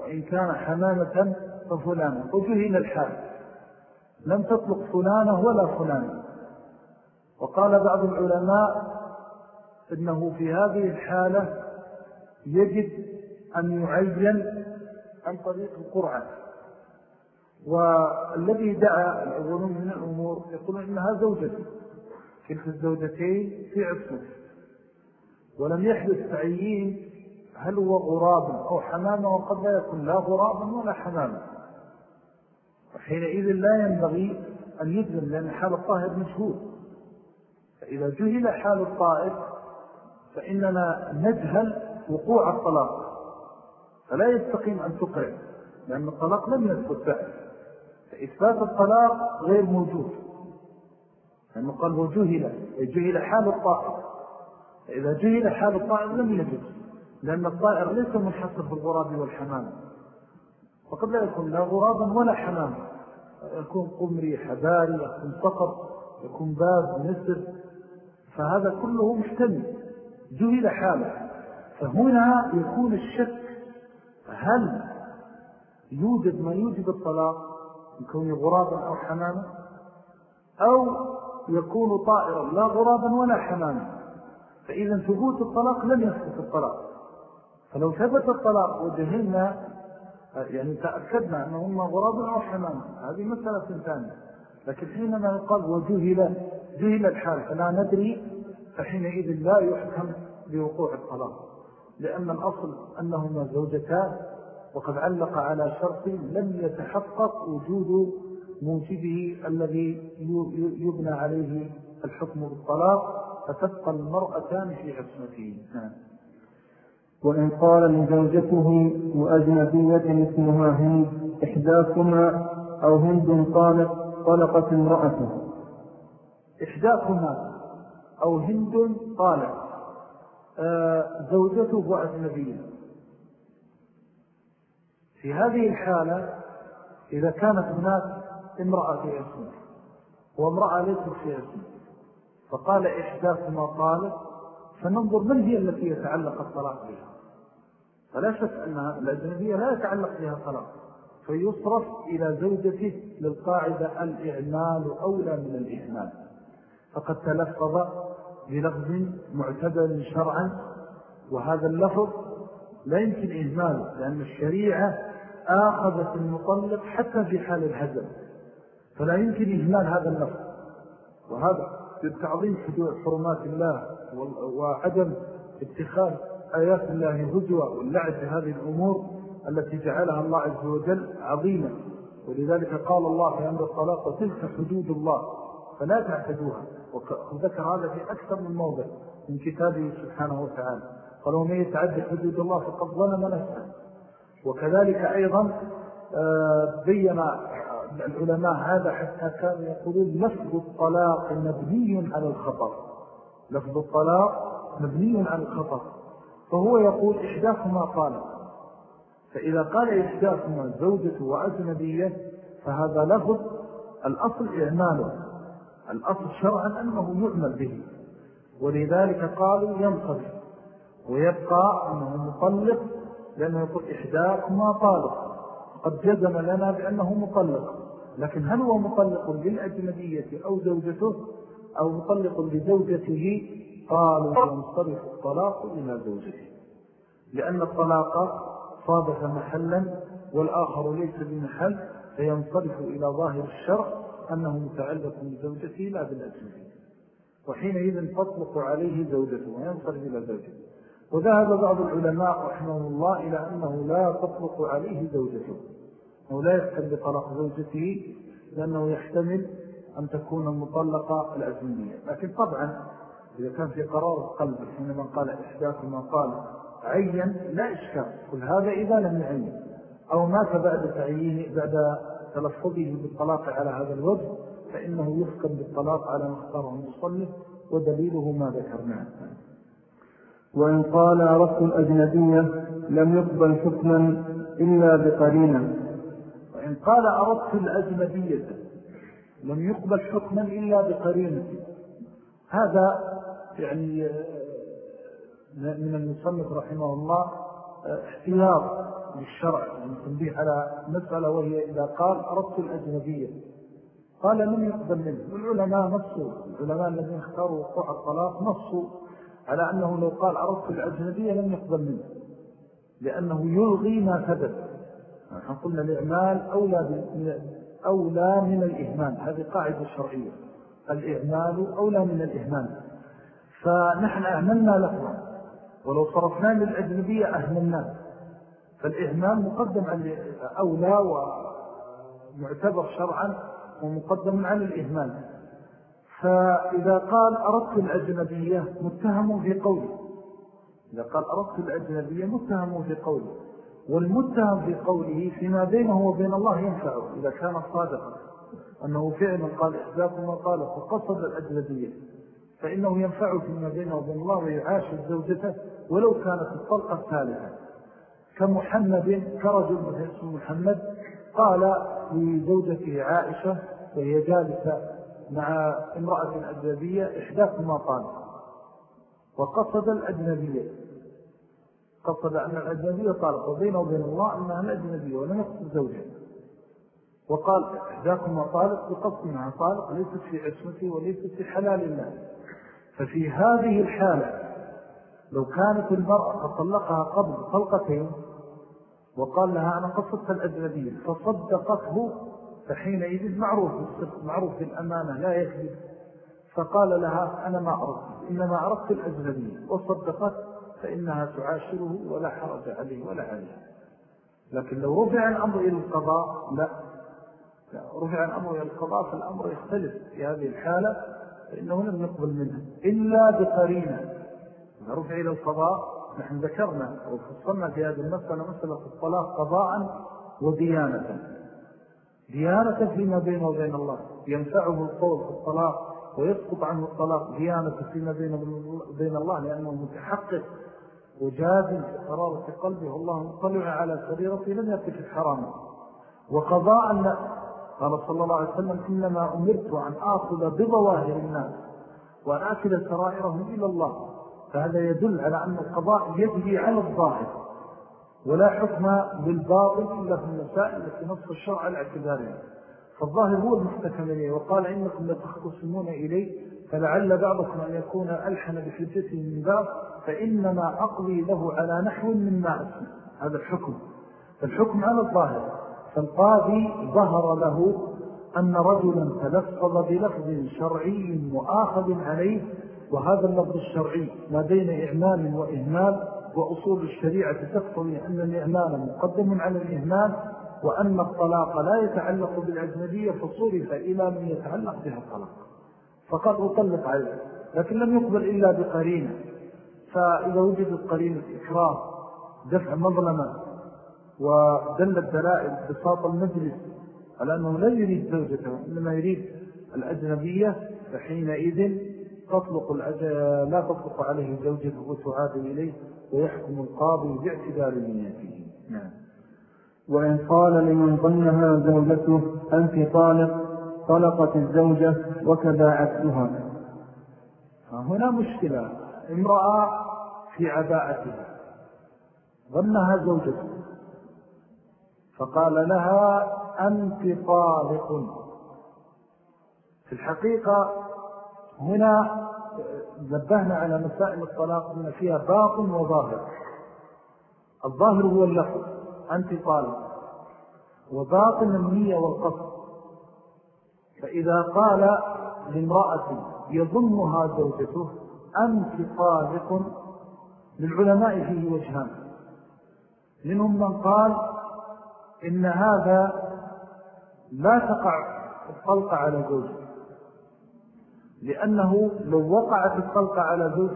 وإن كان حمامة ففلانة. وجهل الحال. لم تطلق فلانة ولا فلانة وقال بعض العلماء إنه في هذه الحالة يجب أن يعين عن طريق القرعة. والذي دعا الأولون من الأمور يقول إنها زوجتي. تلك الزوجتين في عصمة. ولم يحدث تعيين هل هو غراب أو حمامة وقد لا يكون لا غرابا ولا حمامة. وحينئذ لا ينبغي أن يجزم لأن حال الطائر مشهور. فإذا جهل حال الطائر فإننا نجهل وقوع الطلاق. فلا يستقيم أن تقع لأن الطلاق لم يثبت بعد. فإثبات الطلاق غير موجود. لأنه قال وجهل جهل حال الطائر. فإذا جهل حال الطائر لم يجوز لأن الطائر ليس منحصر في الغراب والحمام. وقد لا يكون لا غرابا ولا حمام. يكون قمري حباري يكون صقر يكون باب نسر. فهذا كله محتمل جهل حاله. فهنا يكون الشك هل يوجد ما يوجد الطلاق؟ يكون غرابا أو حماما أو يكون طائرا لا غرابا ولا حماما. فإذا ثبوت الطلاق لم يثبت الطلاق. فلو ثبت الطلاق وجهلنا يعني تأكدنا أنهما غراب أو حمام هذه مسألة ثانية. لكن حينما يقال وجهل ذهل الحال فلا ندري فحينئذ لا يحكم بوقوع الطلاق. لأن الأصل أنهما زوجتان وقد علق على شرط لم يتحقق وجود موجبه الذي يبنى عليه الحكم بالطلاق فتبقى المرأتان في عصمته. نعم. وإن قال لزوجته وأجنبية اسمها هند إحداثما أو هند قالت طلقت امرأته. إحداثما أو هند قالت آه زوجته أجنبية. في هذه الحالة إذا كانت هناك امرأة في اسمه وامرأة ليست في اسمه فقال إحداثما قالت فننظر من هي التي يتعلق الطلاق بها؟ فلا شك أن الأجنبية لا يتعلق بها طلاق فيصرف إلى زوجته للقاعدة الإعمال أولى من الإهمال فقد تلفظ بلفظ معتدل شرعا وهذا اللفظ لا يمكن إهماله لأن الشريعة آخذت المطلق حتى في حال الهزل فلا يمكن إهمال هذا اللفظ. وهذا بالتعظيم حرمات الله وعدم اتخاذ آيات الله هزوة واللعب بهذه الأمور التي جعلها الله عز وجل عظيمة ولذلك قال الله في أمر الطلاق وتلك حدود الله فلا تعتدوها. وذكر هذا في أكثر من موضع من كتابه سبحانه وتعالى. قال ومن يتعدى حدود الله فقد ظلم نفسه. وكذلك أيضا آه، بين العلماء هذا حتى كانوا يقولون لفظ الطلاق مبني على الخطر لفظ الطلاق مبني على الخطر فهو يقول إحداثهما طالق فإذا قال إحداثهما زوجة وأجنبية فهذا لفظ الأصل إعماله. الأصل شرعا أنه يعمل به. ولذلك قالوا ينصف ويبقى أنه مطلق لأنه يقول إحداثهما طالق. قد جزم لنا بأنه مطلق. لكن هل هو مطلق للأجنبية أو زوجته أو مطلق لزوجته؟ قالوا ينصرف الطلاق إلى زوجته. لأن الطلاق صادف محلا والآخر ليس بمحل فينصرف إلى ظاهر الشرع أنه متعلق بزوجته لا بالأجنبية. وحينئذ تطلق عليه زوجته وينصرف إلى زوجته. وذهب بعض العلماء رحمه الله إلى أنه لا تطلق عليه زوجته أو لا يحتم بطلاق زوجته لأنه يحتمل أن تكون المطلقة الأجنبية لكن طبعا إذا كان في قرار القلب حينما قال إحداث ما قال عين لا إشكال. كل هذا إذا لم يعين. أو مات بعد تعيين بعد تلفظه بالطلاق على هذا الوجه فإنه يحكم بالطلاق على ما اختاره ودليله ما ذكرناه. وإن قال أردت الأجنبية لم يقبل حكما إلا بقرينة. وإن قال أردت الأجنبية لم يقبل حكما إلا بقرينة. هذا يعني من المصنف رحمه الله احتياط للشرع يعني تنبيه على مسألة وهي إذا قال أردت الأجنبية. قال لم يقبل منه. والعلماء نصوا العلماء الذين اختاروا وقوع الطلاق نصوا على أنه لو قال أردت الأجنبية لم يقبل منه لأنه يلغي ما ثبت. نحن قلنا الإعمال أولى, أولى من الإهمال هذه قاعدة شرعية. الإعمال أولى من الإهمال. فنحن أهملنا لفظا. ولو صرفنا للأجنبية أهملنا فالإهمال مقدم عن أولى ومعتبر شرعا ومقدم عن الإهمال. فإذا قال أردت الأجنبية متهم في قوله إذا قال أردت الأجنبية متهم في قوله والمتهم في قوله فيما بينه وبين الله ينفعه إذا كان صادقا. أنه فعلا قال إحداكم وقال فقصد الأجنبية. فإنه ينفعه فيما بينه وبين الله ويعاشر زوجته ولو كانت الطلقة الثالثة. كمحمد كرجل اسمه محمد قال لزوجته عائشة وهي جالسة مع امرأة أجنبية إحداث قال وقصد الأجنبية. قصد أن الأجنبية طالق وبينه وبين الله أنها الأجنبية ولم يقصد زوجها. وقال إحداكما طالق بقصدها طالق ليست في عصمته وليست في حلال الله. ففي هذه الحالة لو كانت المرأة طلقها قبل طلقتين وقال لها أنا قصدت الأجنبية فصدقته فحينئذ معروف معروف بالأمانة لا يكذب. فقال لها أنا ما أردت إنما أردت الأجنبية وصدقت فإنها تعاشره ولا حرج عليه ولا عليه. لكن لو رفع الأمر إلى القضاء لا. رفع الأمر إلى القضاء فالأمر يختلف في هذه الحالة فإنه لم يقبل منها إلا بقرينة. إذا رفع إلى القضاء نحن ذكرنا وفصلنا في هذه المسألة مسألة الطلاق قضاء وديانة. ديانة فيما بينه وبين الله ينفعه القول في الطلاق ويسقط عنه الطلاق ديانة فيما بينه وبين الله لأنه متحقق وجازم في قرارة قلبه والله مطلع على سريرته لم يرتكب حراما وقضاء لا قال صلى الله عليه وسلم إنما أمرت أن آخذ بظواهر الناس وأن آكل سرائرهم إلى الله. فهذا يدل على أن القضاء يجري على الظاهر. ولا حكم بالباطل إلا في المسائل التي نصف الشرع الاعتبارية. فالظاهر هو المحتكم إليه وقال إنكم لتختصمون إليه فلعل بعضكم أن يكون ألحن بحجته من باب فإنما أقضي له على نحو من ما أسمع هذا الحكم. فالحكم على الظاهر. فالقاضي ظهر له أن رجلا تلفظ بلفظ شرعي مؤاخذ عليه وهذا اللفظ الشرعي ما بين إعمال وإهمال وأصول الشريعة تقتضي أن الإعمال مقدم على الإهمال وأن الطلاق لا يتعلق بالأجنبية فصرف إلى من يتعلق بها الطلاق. فقد أطلق عليه لكن لم يقبل إلا بقرينة. فإذا وجدت قرينة إكرام دفع مظلمة ودل الدلائل بساط المجلس على أنه لا يريد زوجته إنما يريد الأجنبية فحينئذ تطلق لا تطلق عليه زوجته وتعاد إليه. ويحكم القاضي باعتبار نيته. نعم. وإن قال لمن ظنها زوجته أنت طالق طلقت الزوجة وكذا عكسها هنا مشكلة. امرأة في عباءتها. ظنها زوجته. فقال لها أنت طالق. في الحقيقة هنا نبهنا على مسائل الطلاق أن فيها باطن وظاهر. الظاهر هو اللفظ أنت طالب وباطن النية والقصد. فإذا قال لامرأة يظنها زوجته أنت طالق. للعلماء فيه وجهان. منهم من قال إن هذا لا تقع الطلقة على زوجته. لأنه لو وقعت الطلقة على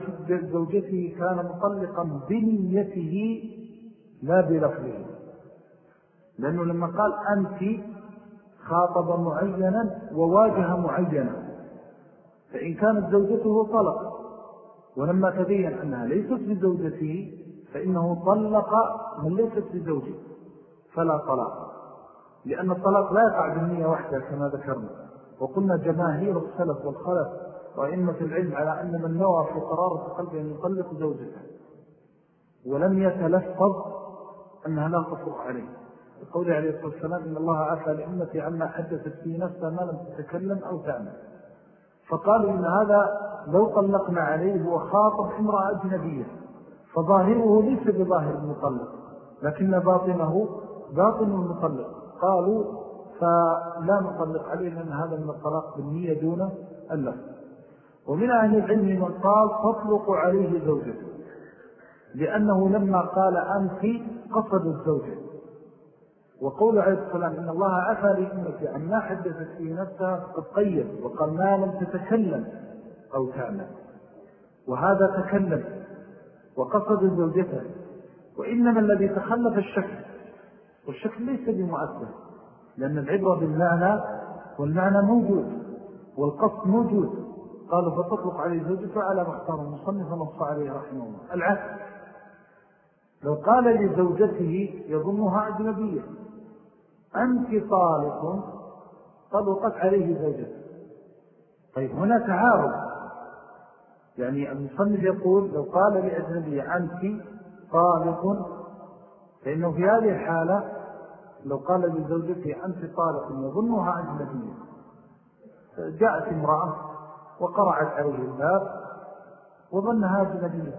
زوجته كان مطلقا بنيته لا بلفظه. لأنه لما قال أنت خاطب معينا وواجه معينا. فإن كانت زوجته طلق ولما تبين أنها ليست بزوجته فإنه طلق من ليست بزوجه فلا طلاق. لأن الطلاق لا يقع بالنية وحدة كما ذكرنا. وقلنا جماهير السلف والخلف وإمة العلم على أن من نوى في قرارة قلبه أن يطلق زوجته ولم يتلفظ أنها لا تفرق عليه. يقول عليه الصلاة والسلام إن الله عفى لأمتي عما حدثت في نفسها ما لم تتكلم أو تعمل. فقالوا إن هذا لو طلقنا عليه هو خاطب امرأة أجنبية فظاهره ليس بظاهر المطلق لكن باطنه باطن المطلق قالوا فلا نطلق عليه لأن هذا من الطلاق بالنية دون اللفظ. ومن أهل العلم من قال تطلق عليه زوجته لأنه لما قال أنت قصد الزوجة وقول عليه السلام إن الله عفى لأمك عن ما حدثت في نفسها قد قيد وقال ما لم تتكلم أو تعمل. وهذا تكلم وقصد زوجته وإنما الذي تخلف الشكل والشكل ليس بمؤثر. لأن العبرة بالمعنى والمعنى موجود والقصد موجود. قالوا فتطلق عليه زوجته على محتار المصنف نص عليه رحمه الله. العكس. لو قال لزوجته يظنها أجنبية. أنت طالق. طلقت عليه زوجته. طيب هنا تعارض. يعني المصنف يقول لو قال لأجنبية أنت طالق فإنه في هذه الحالة لو قال لزوجته أنت طالق يظنها أجنبية جاءت امرأة وقرعت عليه الباب وظنها أجنبية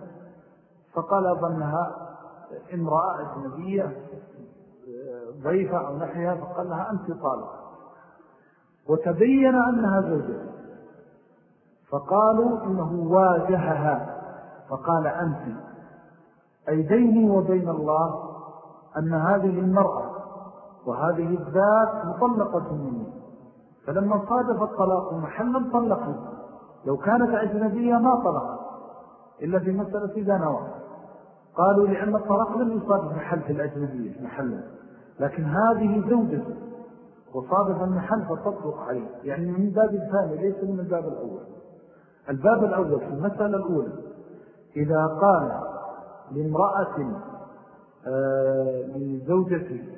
فقال ظنها امرأة أجنبية ضيفة أو نحيها فقال لها أنت طالق. وتبين أنها زوجته فقالوا إنه واجهها. فقال أنت أي بيني وبين الله أن هذه المرأة وهذه الذات مطلقة مني. فلما صادف الطلاق محلا طلقه لو كانت أجنبية ما طلق إلا في مسألة إذا نوى قالوا لأن الطلاق لم يصادف محل في الأجنبية محلا. لكن هذه زوجة. وصادف المحل فتطلق عليه. يعني من باب الثاني ليس من الباب الأول. الباب الأول في المسألة الأولى. إذا قال لامرأة آه، لزوجته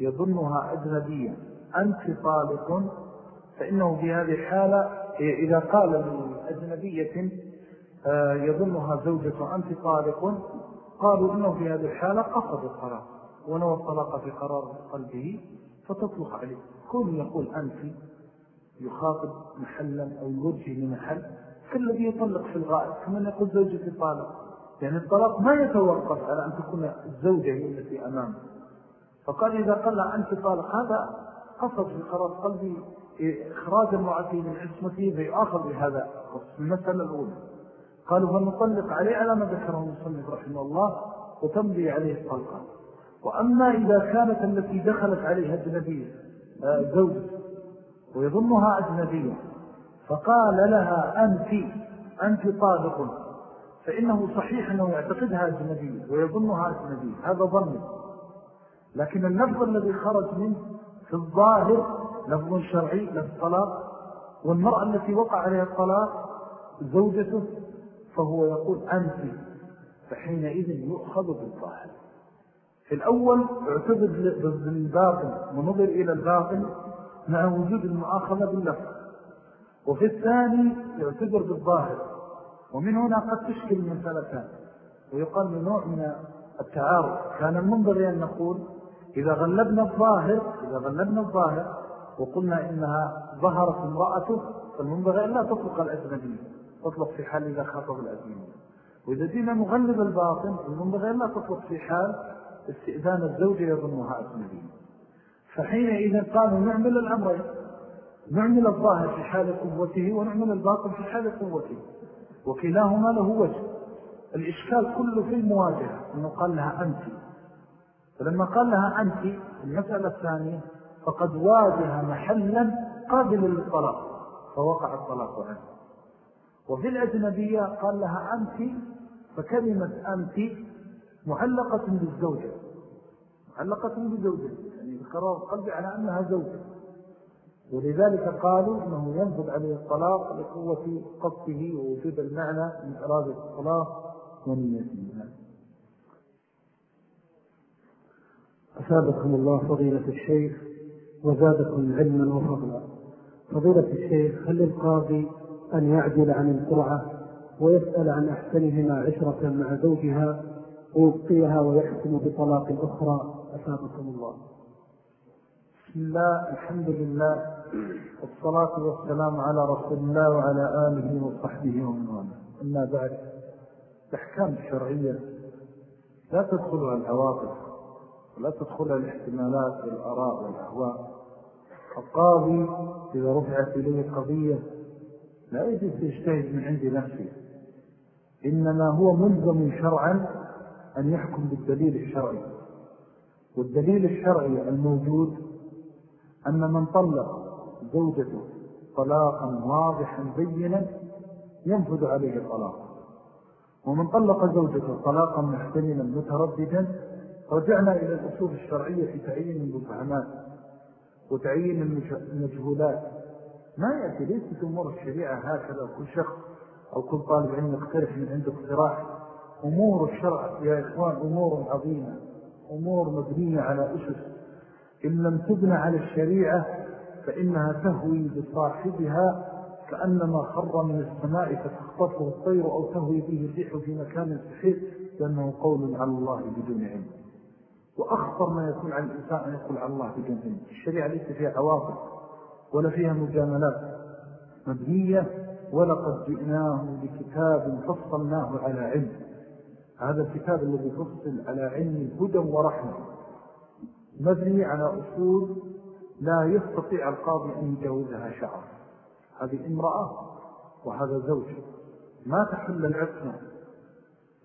يظنها أجنبية. أنت طالق فإنه في هذه الحالة إذا قال لأجنبية آه، يظنها زوجة أنت طالق قالوا إنه في هذه الحالة قصد الطلاق ونوى الطلاق في قرار قلبه فتطلق عليه. كون يقول أنت يخاطب محلا أو يوجه لمحل كالذي يطلق في الغائب كمن يقول زوجة طالق. يعني الطلاق ما يتوقف على أن تكون الزوجة هي التي أمامه. فقال إذا قال أنت طالق. هذا قصد في قرار قلبي إخراج المرأة من عصمته فيؤخذ بهذا المسألة الأولى. قالوا فنطلق عليه على ما ذكره المصنف رحمه الله وتمضي عليه الطلقة. وأما إذا كانت التي دخلت عليها أجنبية آه، زوجة ويظنها أجنبية فقال لها أنت أنت طالق فإنه صحيح أنه يعتقدها أجنبية ويظنها أجنبية. هذا ظن. لكن اللفظ الذي خرج منه في الظاهر لفظ شرعي لفظ والمرأة التي وقع عليها الطلاق زوجته فهو يقول أنت فحينئذ يؤخذ بالظاهر. في الأول اعتبر بالباطن ونظر إلى الباطن مع وجود المؤاخذة باللفظ. وفي الثاني يعتبر بالظاهر. ومن هنا قد تشكل المسألتان ويقال من نوع من التعارض. كان المنظر أن نقول إذا غلبنا الظاهر إذا غلبنا الظاهر وقلنا إنها ظهرت امرأته فالمنظر أن لا تطلق الأجنبي تطلق في حال إذا خاطب الأجنبي وإذا جينا نغلب الباطن المنظر أن لا تطلق في حال استئذان الزوجة يظنها أجنبي فحينئذ قالوا نعمل الأمرين نعمل الظاهر في حال قوته ونعمل الباطن في حال قوته. وكلاهما له وجه. الإشكال كله في المواجهة أنه قال لها أنت. فلما قال لها أنت المسألة الثانية فقد واجه محلا قابلا للطلاق فوقع الطلاق عنه. وفي الأجنبية قال لها أنت فكلمة أنت معلقة بالزوجة. معلقة بالزوجة يعني القرار القلبي على أنها زوجة. ولذلك قالوا أنه ينفذ عليه الطلاق لقوة قصده ووجود المعنى من إرادة الطلاق ونيته أسابقكم الله فضيلة الشيخ وزادكم علما وفضلا. فضيلة الشيخ هل للقاضي أن يعدل عن القرعة ويسأل عن أحسنهما عشرة مع زوجها ويبقيها ويحكم بطلاق أخرى؟ أسابقكم الله. بسم الله الحمد لله والصلاة والسلام على رسول الله وعلى آله وصحبه ومن والاه أما بعد الأحكام الشرعية لا تدخلها العواطف ولا تدخلها الاحتمالات والأراء والأهواء. القاضي إذا رفعت إليه قضية لا يجب يجتهد من عند نفسه. إنما هو ملزم شرعا أن يحكم بالدليل الشرعي. والدليل الشرعي الموجود أن من طلق زوجته طلاقا واضحا بينا ينفذ عليه الطلاق. ومن طلق زوجته طلاقا محتملا مترددا رجعنا إلى الأصول الشرعية في تعيين المفهمات وتعيين المجهولات. ما يأتي ليست أمور الشريعة هكذا كل شخص أو كل طالب علم يقترح من عنده اقتراح. أمور الشرع يا إخوان أمور عظيمة أمور مبنية على أسس. إن لم تبنى على الشريعة فإنها تهوي بصاحبها كأنما خر من السماء فتخطفه الطير أو تهوي به الريح في مكان سحيط لأنه قول على الله بدون علم. وأخطر ما يكون على الإنسان أن يقول على الله علم الشريعة ليس فيها عواطف ولا فيها مجاملات مبنية ولقد جئناهم بكتاب فصلناه على علم. هذا الكتاب الذي فصل على علم هدى ورحمة. مبني على أصول لا يستطيع القاضي أن يجاوزها شعر هذه امرأة وهذا زوج. ما تحل العصمة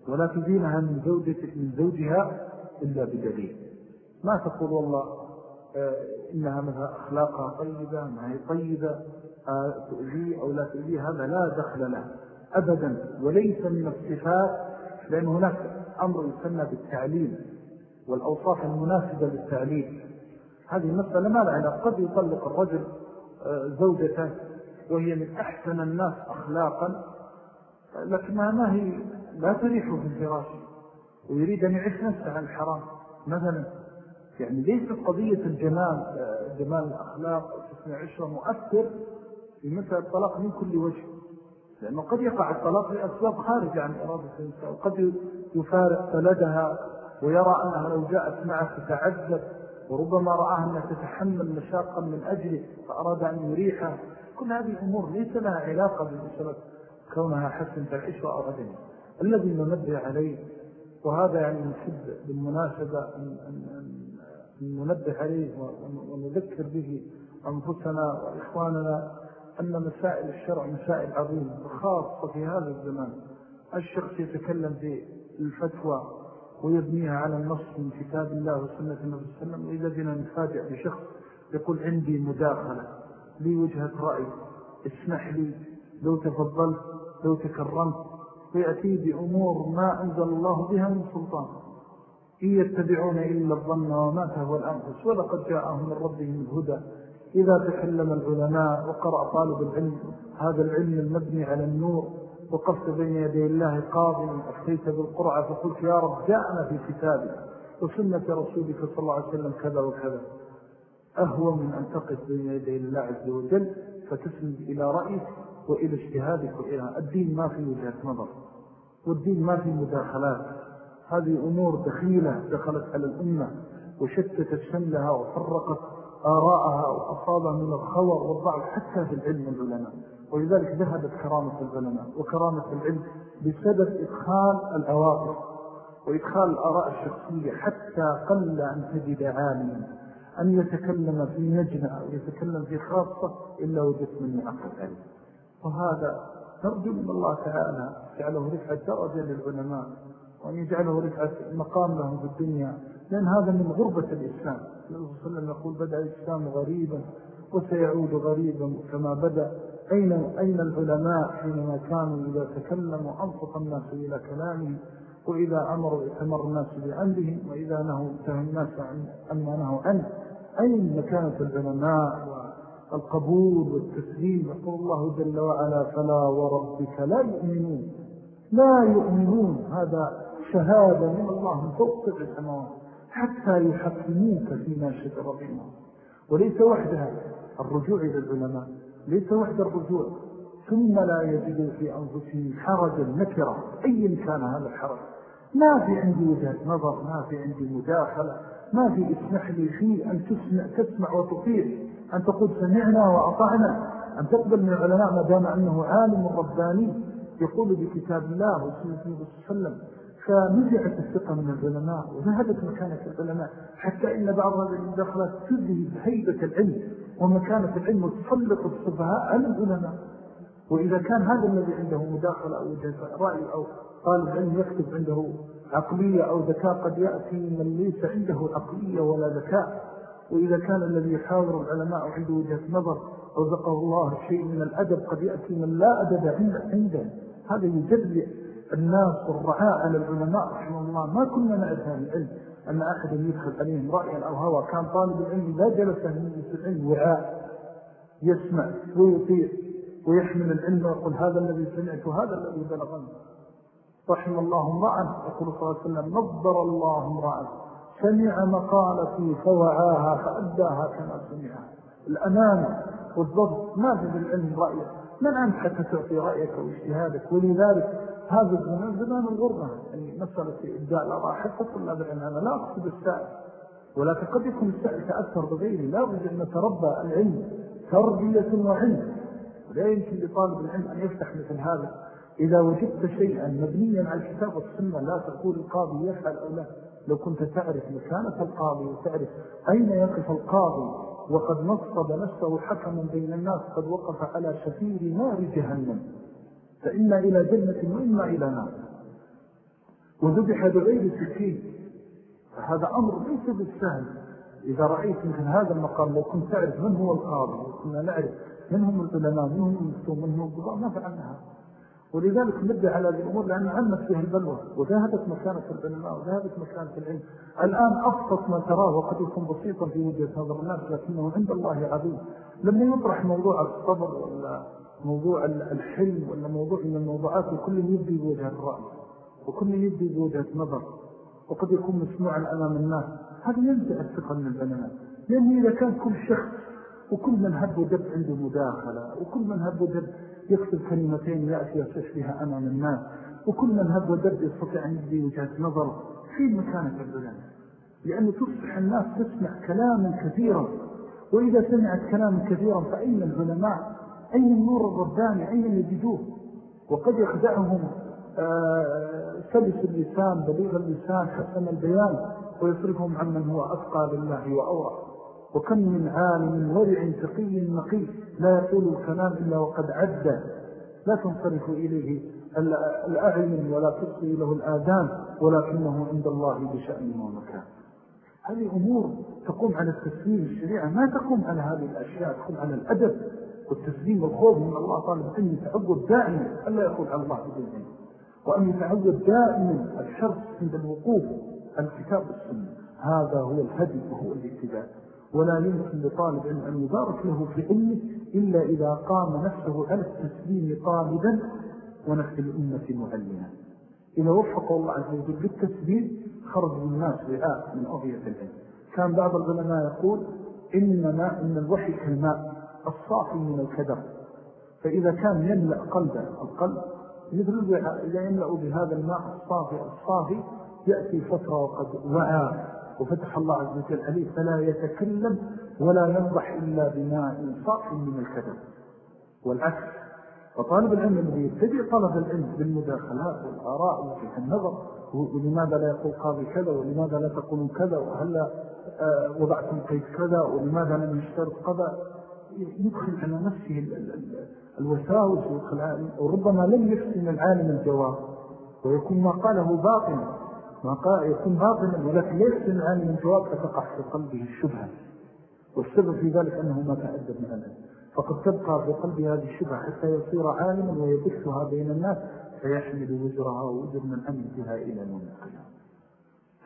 ولا تدينها من, من زوجها إلا بدليل. ما تقول والله آه، إنها مثلا أخلاقها طيبة ما هي طيبة آه، تؤذي أو لا تؤذي هذا لا دخل له أبدا وليس من الصفات لأن هناك أمر يسمى بالتعليم والأوصاف المناسبة للتعليم. هذه المسألة ما لها قد يطلق الرجل آه، زوجته وهي من أحسن الناس أخلاقا لكنها ما هي لا تريح في الفراش. ويريد أن يعيش نفسه عن الحرام. مثلا يعني ليس قضية الجمال آه، جمال الأخلاق حسن عشرة مؤثر في مثل الطلاق من كل وجه. لأنه قد يقع الطلاق لأسباب خارجة عن إرادة الإنسان وقد يفارق فلدها ويرى أنها لو جاءت معه تتعذب وربما رآها أنها تتحمل مشاقا من أجله فأراد أن يريحها كل هذه أمور ليس لها علاقة بمسألة كونها حسن تعيش أو أبدا الذي ننبه عليه وهذا يعني نحب بالمناسبة أن, ننبه عليه ونذكر به أنفسنا وإخواننا أن مسائل الشرع مسائل عظيمة خاصة في هذا الزمان. الشخص يتكلم في الفتوى ويبنيها على النص من كتاب الله وسنة النبي صلى الله عليه وسلم. وإذا بنا نفاجئ بشخص يقول عندي مداخلة لي وجهة رأي اسمح لي لو تفضلت لو تكرمت ويأتي بأمور ما أنزل الله بها من سلطان. إن يتبعون إلا الظن وما تهوى الأنفس ولقد جاءهم من ربهم الهدى. إذا تكلم العلماء وقرأ طالب العلم هذا العلم المبني على النور وقفت بين يدي الله قاضي أفتيت بالقرعة فقلت يا رب جاءنا في كتابه وسنة رسولك صلى الله عليه وسلم كذا وكذا. أهوى من أن تقف بين يدي الله عز وجل فتسند إلى رأيك. وإلى اجتهادك وإلى الدين ما في وجهة نظر والدين ما في مداخلات. هذه أمور دخيلة دخلت على الأمة وشتتت شملها وفرقت آراءها وأصابها من الخور والضعف حتى في العلم والعلماء ولذلك ذهبت كرامة العلماء وكرامة العلم بسبب إدخال العواطف وإدخال الآراء الشخصية حتى قل أن تجد عالما أن يتكلم في نجنة أو يتكلم في خاصة إلا وجدت من يعقل عليه وهذا نرجو من الله تعالى جعله رفعة درجة للعلماء وأن يجعله رفعة مقام لهم في الدنيا لأن هذا من غربة الإسلام. النبي صلى الله عليه وسلم يقول بدأ الإسلام غريبا وسيعود غريبا كما بدأ. أين, أين العلماء حينما كانوا إذا تكلموا أنفق الناس إلى كلامه وإذا أمروا اتمر الناس بأمرهم وإذا نهوا انتهى الناس عما نهوا عنه؟ أين مكانة العلماء؟ والقبول والتسليم يقول الله جل وعلا فلا وربك لا يؤمنون. لا يؤمنون هذا شهادة من الله من فوق حتى يحكموك فيما شجر بينهم وليس وحدها الرجوع إلى العلماء ليس وحد الرجوع. ثم لا يجدوا في أنفسهم حرجا نكرا أي كان هذا الحرج. ما في عندي وجهة نظر ما في عندي مداخلة ما في اسمح لي في أن تسمع, تسمع وتطيع. أن تقول سمعنا وأطعنا. أن تقبل من العلماء ما دام أنه عالم رباني يقول بكتاب الله وسنة النبي صلى الله عليه وسلم فنزعت الثقة من العلماء وذهبت مكانة العلماء حتى إن بعض هذه المداخلات تذهب هيبة العلم ومكانة العلم وتسلط الصفهاء على العلماء. وإذا كان هذا الذي عنده مداخلة أو رأي أو طالب علم يكتب عنده عقلية أو ذكاء قد يأتي من ليس عنده عقلية ولا ذكاء. وإذا كان الذي يحاور العلماء عنده وجهة نظر رزقه الله شيء من الأدب قد يأتي من لا أدب عنده. هذا يجب الناس والرعاء على العلماء رحمه الله. ما كنا نعرف هذا العلم. أن أحد يدخل عليهم رأيا أو هوى. كان طالب العلم لا جلس من العلم وعاء يسمع ويطيع ويحمل العلم ويقول هذا الذي سمعت وهذا الذي بلغني. رحم الله امرأة. يقول صلى الله عليه وسلم نظر الله امرأة. سمع مقالتي فوعاها فأداها كما سمعها. الأمانة والضبط ما في بالعلم رأيه من أنت حتى تعطي رأيك واجتهادك؟ ولذلك هذا الزمان زمان الغربة يعني مسألة إبداء الأراء. حتى طلاب العلم أنا لا أقصد السائل ولكن قد يكون السائل تأثر بغيره لا بد أن نتربى العلم تربية وعلم. لا يمكن لطالب العلم أن يفتح مثل هذا. إذا وجدت شيئا مبنيا على الكتاب والسنة لا تقول القاضي يفعل أو لا. لو كنت تعرف مكانة القاضي وتعرف أين يقف القاضي وقد نصب نفسه حكما بين الناس قد وقف على شفير نار جهنم. فإما إلى جنة وإما إلى نار. وذبح بغير سكين فهذا أمر ليس بالسهل. إذا رأيت مثل هذا المقام لو كنت تعرف من هو القاضي وكنا نعرف من هم العلماء من هم المفتون من هم القضاء ما فعلناها. ولذلك نبدأ على هذه الأمور لأن عمت فيها البلوى وذهبت مكانة العلماء وذهبت مكانة العلم. الآن أبسط ما تراه وقد يكون بسيطا في وجهة نظر الناس لكنه عند الله عظيم. لما يطرح موضوع الصبر ولا موضوع الحلم ولا موضوع من الموضوعات وكل يبدي بوجهة رأي وكل يبدي بوجهة نظر وقد يكون مسموعا أمام الناس. هذا ينزع الثقة من العلماء لأنه إذا كان كل شخص وكل من هب ودب عنده مداخلة وكل من هب ودب يكتب كلمتين يأتي يستشفيها أمام الناس وكل من هب ودب يستطيع أن يجدي وجهة نظر في مكانة العلماء لأنه تصبح الناس تسمع كلاما كثيرا وإذا سمعت كلاما كثيرا فأين العلماء؟ أين النور الرباني؟ أين يجدوه؟ وقد يخدعهم آه، سلس اللسان بليغ اللسان حسن البيان ويصرفهم عن من هو أفقى لله وأورى. وكم من عالم ورع تقي نقي لا يقول الكلام إلا وقد عد. لا تنصرف إليه الأعين ولا تصغي له الآذان ولكنه عند الله بشأن ومكان. هذه أمور تقوم على التسليم الشريعة ما تقوم على هذه الأشياء تقوم على الأدب والتسليم والخوف من الله طالب أن يتعود دائما ألا يقول على الله بدون وأن يتعود دائما الشرط عند الوقوف الكتاب والسنة. هذا هو الهدي وهو الاتباع. ولا يمكن لطالب أن يبارك له في علمه إلا إذا قام نفسه على التسليم طالبا ونفس الأمة معلما. إذا وفق الله عز وجل بالتسليم خرج الناس وعاء من أضية العلم. كان بعض العلماء يقول إنما إن الوحي كالماء الصافي من الكدر. فإذا كان يملأ قلبه القلب مثل إذا يملأ بهذا الماء الصافي الصافي يأتي فترة وقد وعى. وفتح الله عز وجل عليه فلا يتكلم ولا ينضح إلا بماء صافي من الكدر والعكس وطالب العلم الذي يبتدئ طلب العلم بالمداخلات والآراء وفي النظر ولماذا لا يقول قاضي كذا ولماذا لا تقولون كذا وهل آه، وضعتم قيد كذا ولماذا لم يشترط كذا يدخل على نفسه الوساوس وربما لم يحسن العالم الجواب ويكون ما قاله باطلا. قال يكون باطلا ولكن ليس العالم الجواب فتقع في قلبه الشبهة. والسبب في ذلك أنه ما تأدب من العلم. فقد تبقى في قلبه هذه الشبهة حتى يصير عالما ويبثها بين الناس فيحمل وزرها ووزر من أمن بها إلى يوم القيامة.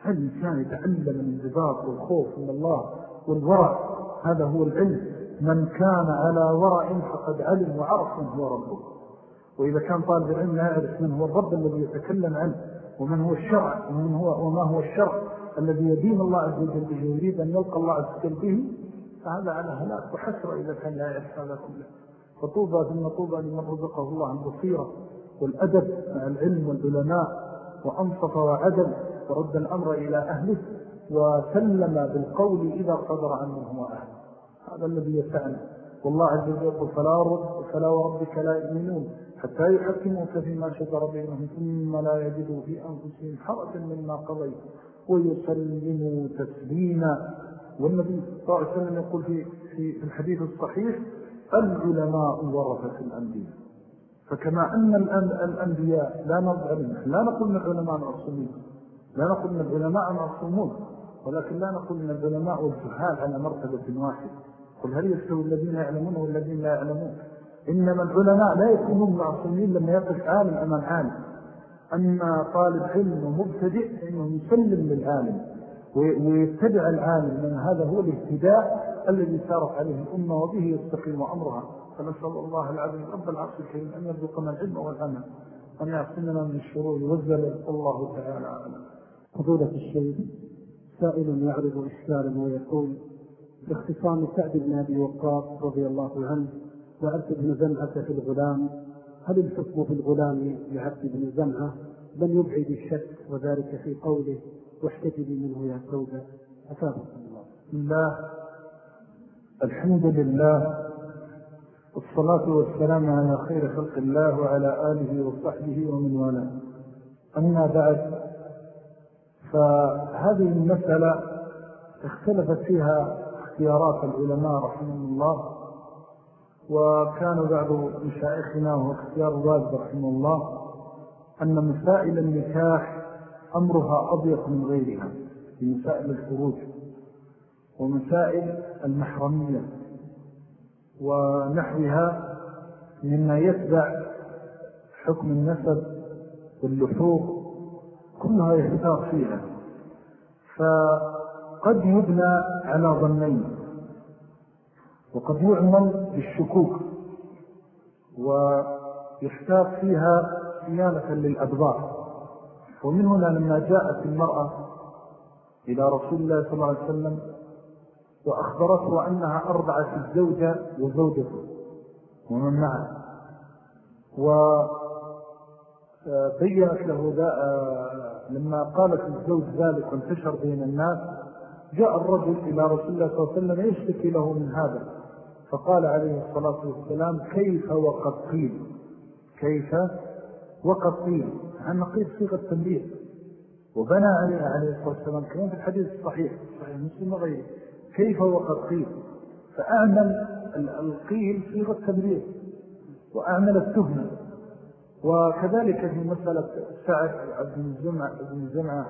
هل الإنسان يتعلم الانضباط والخوف من الله والورع؟ هذا هو العلم. من كان على ورع فقد علم وعرف من هو ربه. وإذا كان طالب العلم لا يعرف من هو الرب الذي يتكلم عنه. ومن هو الشرع ومن هو وما هو الشرع الذي يدين الله عز وجل به ويريد أن يلقى الله عز وجل به فهذا على هلاك وحسرة إذا كان لا يعرف هذا كله فطوبى ثم طوبى لمن رزقه الله عن بصيرة والأدب مع العلم والعلماء وأنصف وعدل ورد الأمر إلى أهله وسلم بالقول إذا قدر عن من هو أهل هذا الذي يسعنا والله عز وجل فلا, فلا وربك لا يؤمنون. حتى يحكموك فيما شجر بينهم ثم لا يجدوا في أنفسهم حرجا مما قضيت ويسلموا تسليما. والنبي صلى الله عليه وسلم يقول في, في الحديث الصحيح العلماء ورثة الأنبياء. فكما أن الأنبياء لا نظلم لا نقول من العلماء معصومين لا نقول من العلماء معصومون ولكن لا نقول من العلماء والجهال على مرتبة واحدة. قل هل يستوي الذين يعلمون والذين لا يعلمون؟ إنما العلماء لا يكونون معصومين لما يقف عالم أمام عالم. أما طالب علم ومبتدئ فإنه يسلم للعالم ويتبع العالم لأن هذا هو الاهتداء الذي سارت عليه الأمة وبه يستقيم أمرها. فنسأل الله العظيم رب العرش الكريم أن يرزقنا العلم والعمل أن يعصمنا من الشرور والزلل. الله تعالى أعلم. فضولة الشيخ سائل يعرض إشكالا ويقول باختصام سعد بن أبي وقاص رضي الله عنه. وعبد بن زمعة في الغلام هل الحكم في الغلام لعبد بن زمعة؟ لم يبعد الشك وذلك في قوله واحتجبي منه يا سودة أفادكم الله. الله. الحمد لله والصلاة والسلام على خير خلق الله وعلى آله وصحبه ومن والاه. أما بعد فهذه المسألة اختلفت فيها اختيارات العلماء رحمه الله. وكان بعض مشائخنا وهو اختيار الوالد رحمه الله أن مسائل النكاح أمرها أضيق من غيرها في مسائل الخروج ومسائل المحرمية ونحوها مما يتبع حكم النسب واللحوق كلها يختار فيها. فقد يبنى على ظنين. وقد يعمل بالشكوك ويحتاج فيها صيانة للأدبار. ومن هنا لما جاءت المرأة إلى رسول الله صلى الله عليه وسلم وأخبرته أنها أربعة الزوجة وزوجته ومن معه وبيّنت له لما قالت الزوج ذلك وانتشر بين الناس جاء الرجل إلى رسول الله صلى الله عليه وسلم يشتكي له من هذا. فقال عليه الصلاة والسلام كيف وقد قيل؟ كيف وقد قيل؟ عن قيل صيغة تنبيه. وبنى عليها عليه الصلاة والسلام كمان في الحديث الصحيح صحيح مسلم وغيره. كيف وقد قيل؟ فأعمل القيل صيغة تنبيه وأعمل التهمة. وكذلك في مسألة سعد بن زمعة, بن زمعة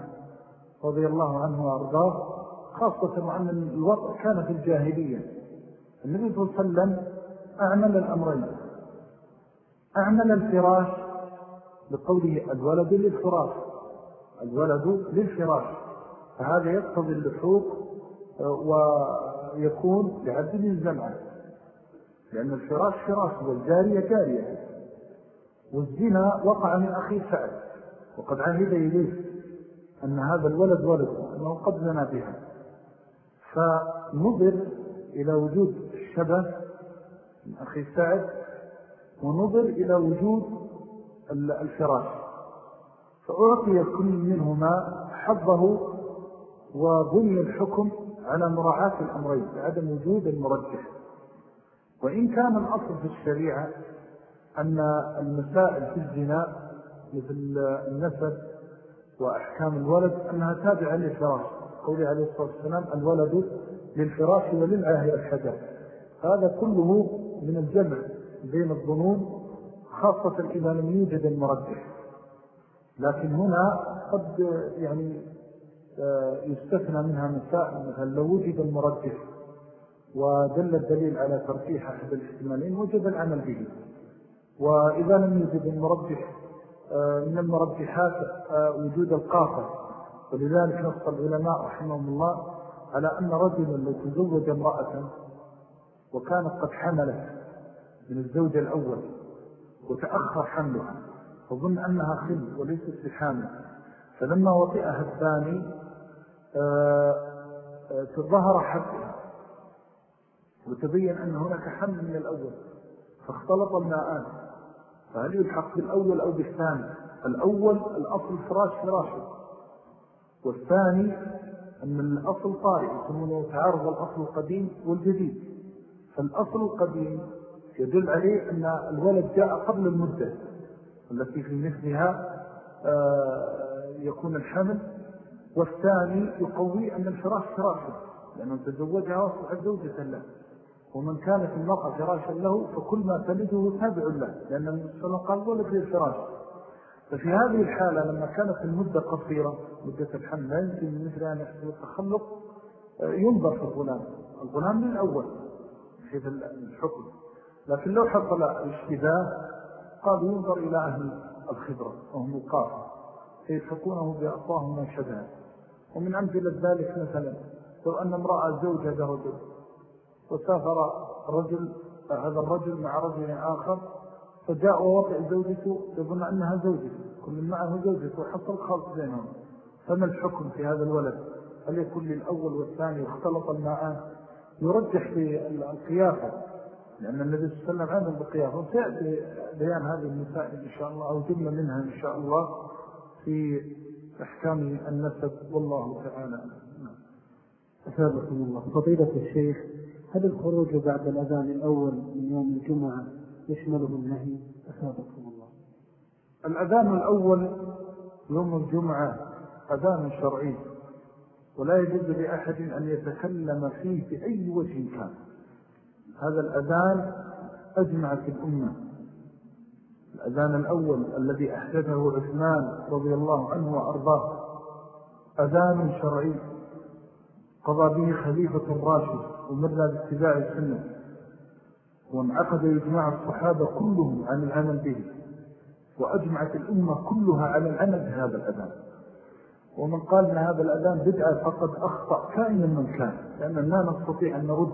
رضي الله عنه وأرضاه خاصة أن الوضع كان في الجاهلية. النبي صلى الله عليه وسلم أعمل الأمرين. أعمل الفراش بقوله الولد للفراش. الولد للفراش. فهذا يقتضي اللحوق ويكون لعبد الزمعة لأن الفراش فراش والجارية جارية. والزنا وقع من أخي سعد. وقد عهد إليه أن هذا الولد ولد أنه قد زنا بها. فنظر إلى وجود الشبه من أخي سعد ونظر إلى وجود الفراش. فأعطي كل منهما حظه وبني الحكم على مراعاة الأمرين بعدم وجود المرجح. وإن كان الأصل في الشريعة أن المسائل في الزنا مثل النسب وأحكام الولد أنها تابعة للفراش. قولي عليه الصلاة والسلام الولد للفراش وللعاهر الحجر. هذا كله من الجمع بين الظنون خاصة إذا لم يوجد المرجح لكن هنا قد يعني آه، يستثنى منها مسائل مثلا لو وجد المرجح ودل الدليل على ترتيح أحد الاحتمالين وجد العمل به. وإذا لم يوجد المرجح آه، من المرجحات آه، وجود القافة ولذلك نص العلماء رحمهم الله على أن رجلا لو تزوج امرأة وكانت قد حملت من الزوج الأول وتأخر حملها وظن أنها خل وليست بحامل. فلما وطئها الثاني آه، تظهر حبها وتبين أن هناك حمل من الأول فاختلط الماءان. فهل يلحق بالأول أو بالثاني؟ الأول الأصل فراش فراشه. والثاني أن الأصل طارئ يسمونه تعارض الأصل القديم والجديد. فالأصل القديم يدل عليه أن الولد جاء قبل المدة التي في مثلها آه، يكون الحمل والثاني يقوي أن الفراش فراشه لأنه تزوجها وصلح زوجة له. ومن كانت المرأة فراشا له فكل ما تلده تابع له لأن النبي قال ولد للفراش ففي هذه الحالة لما كانت المدة قصيرة مدة الحمل لا يمكن مثل أن يحصل التخلق آه، ينظر في الغلام. الغلام للأول في الحكم. لكن لو حصل الاشتباه قال ينظر إلى أهل الخبرة وهم القافة فيلحقونه بأطاهم ما شبه ومن أمثلة ذلك مثلا لو أن امرأة زوجة رجل وسافر رجل هذا الرجل مع رجل آخر فجاء ووطئ زوجته يظن أنها زوجته كل معه زوجته وحصل خلط بينهم. فما الحكم في هذا الولد؟ هل يكون للأول والثاني واختلط الماءان يرجح في القيافة لأن النبي صلى الله عليه وسلم عامل بالقيافة وسيأتي بيان هذه المسائل إن شاء الله أو جملة منها إن شاء الله في أحكام النسب. والله تعالى أسابقكم الله. فضيلة الشيخ هل الخروج بعد الأذان الأول من يوم الجمعة يشمله النهي؟ أسابقكم الله. الأذان الأول يوم الجمعة أذان شرعي. ولا يجوز لأحد أن يتكلم فيه بأي وجه كان. هذا الأذان أجمعت الأمة. الأذان الأول الذي أحدثه عثمان رضي الله عنه وأرضاه. أذان شرعي. قضى به خليفة الراشد ومرنا باتباع السنة. وانعقد إجماع الصحابة كلهم عن العمل به. وأجمعت الأمة كلها على العمل بهذا الأذان. ومن قال أن هذا الأذان بدعة فقد أخطأ كائنا من كان لأننا لا نستطيع أن نرد.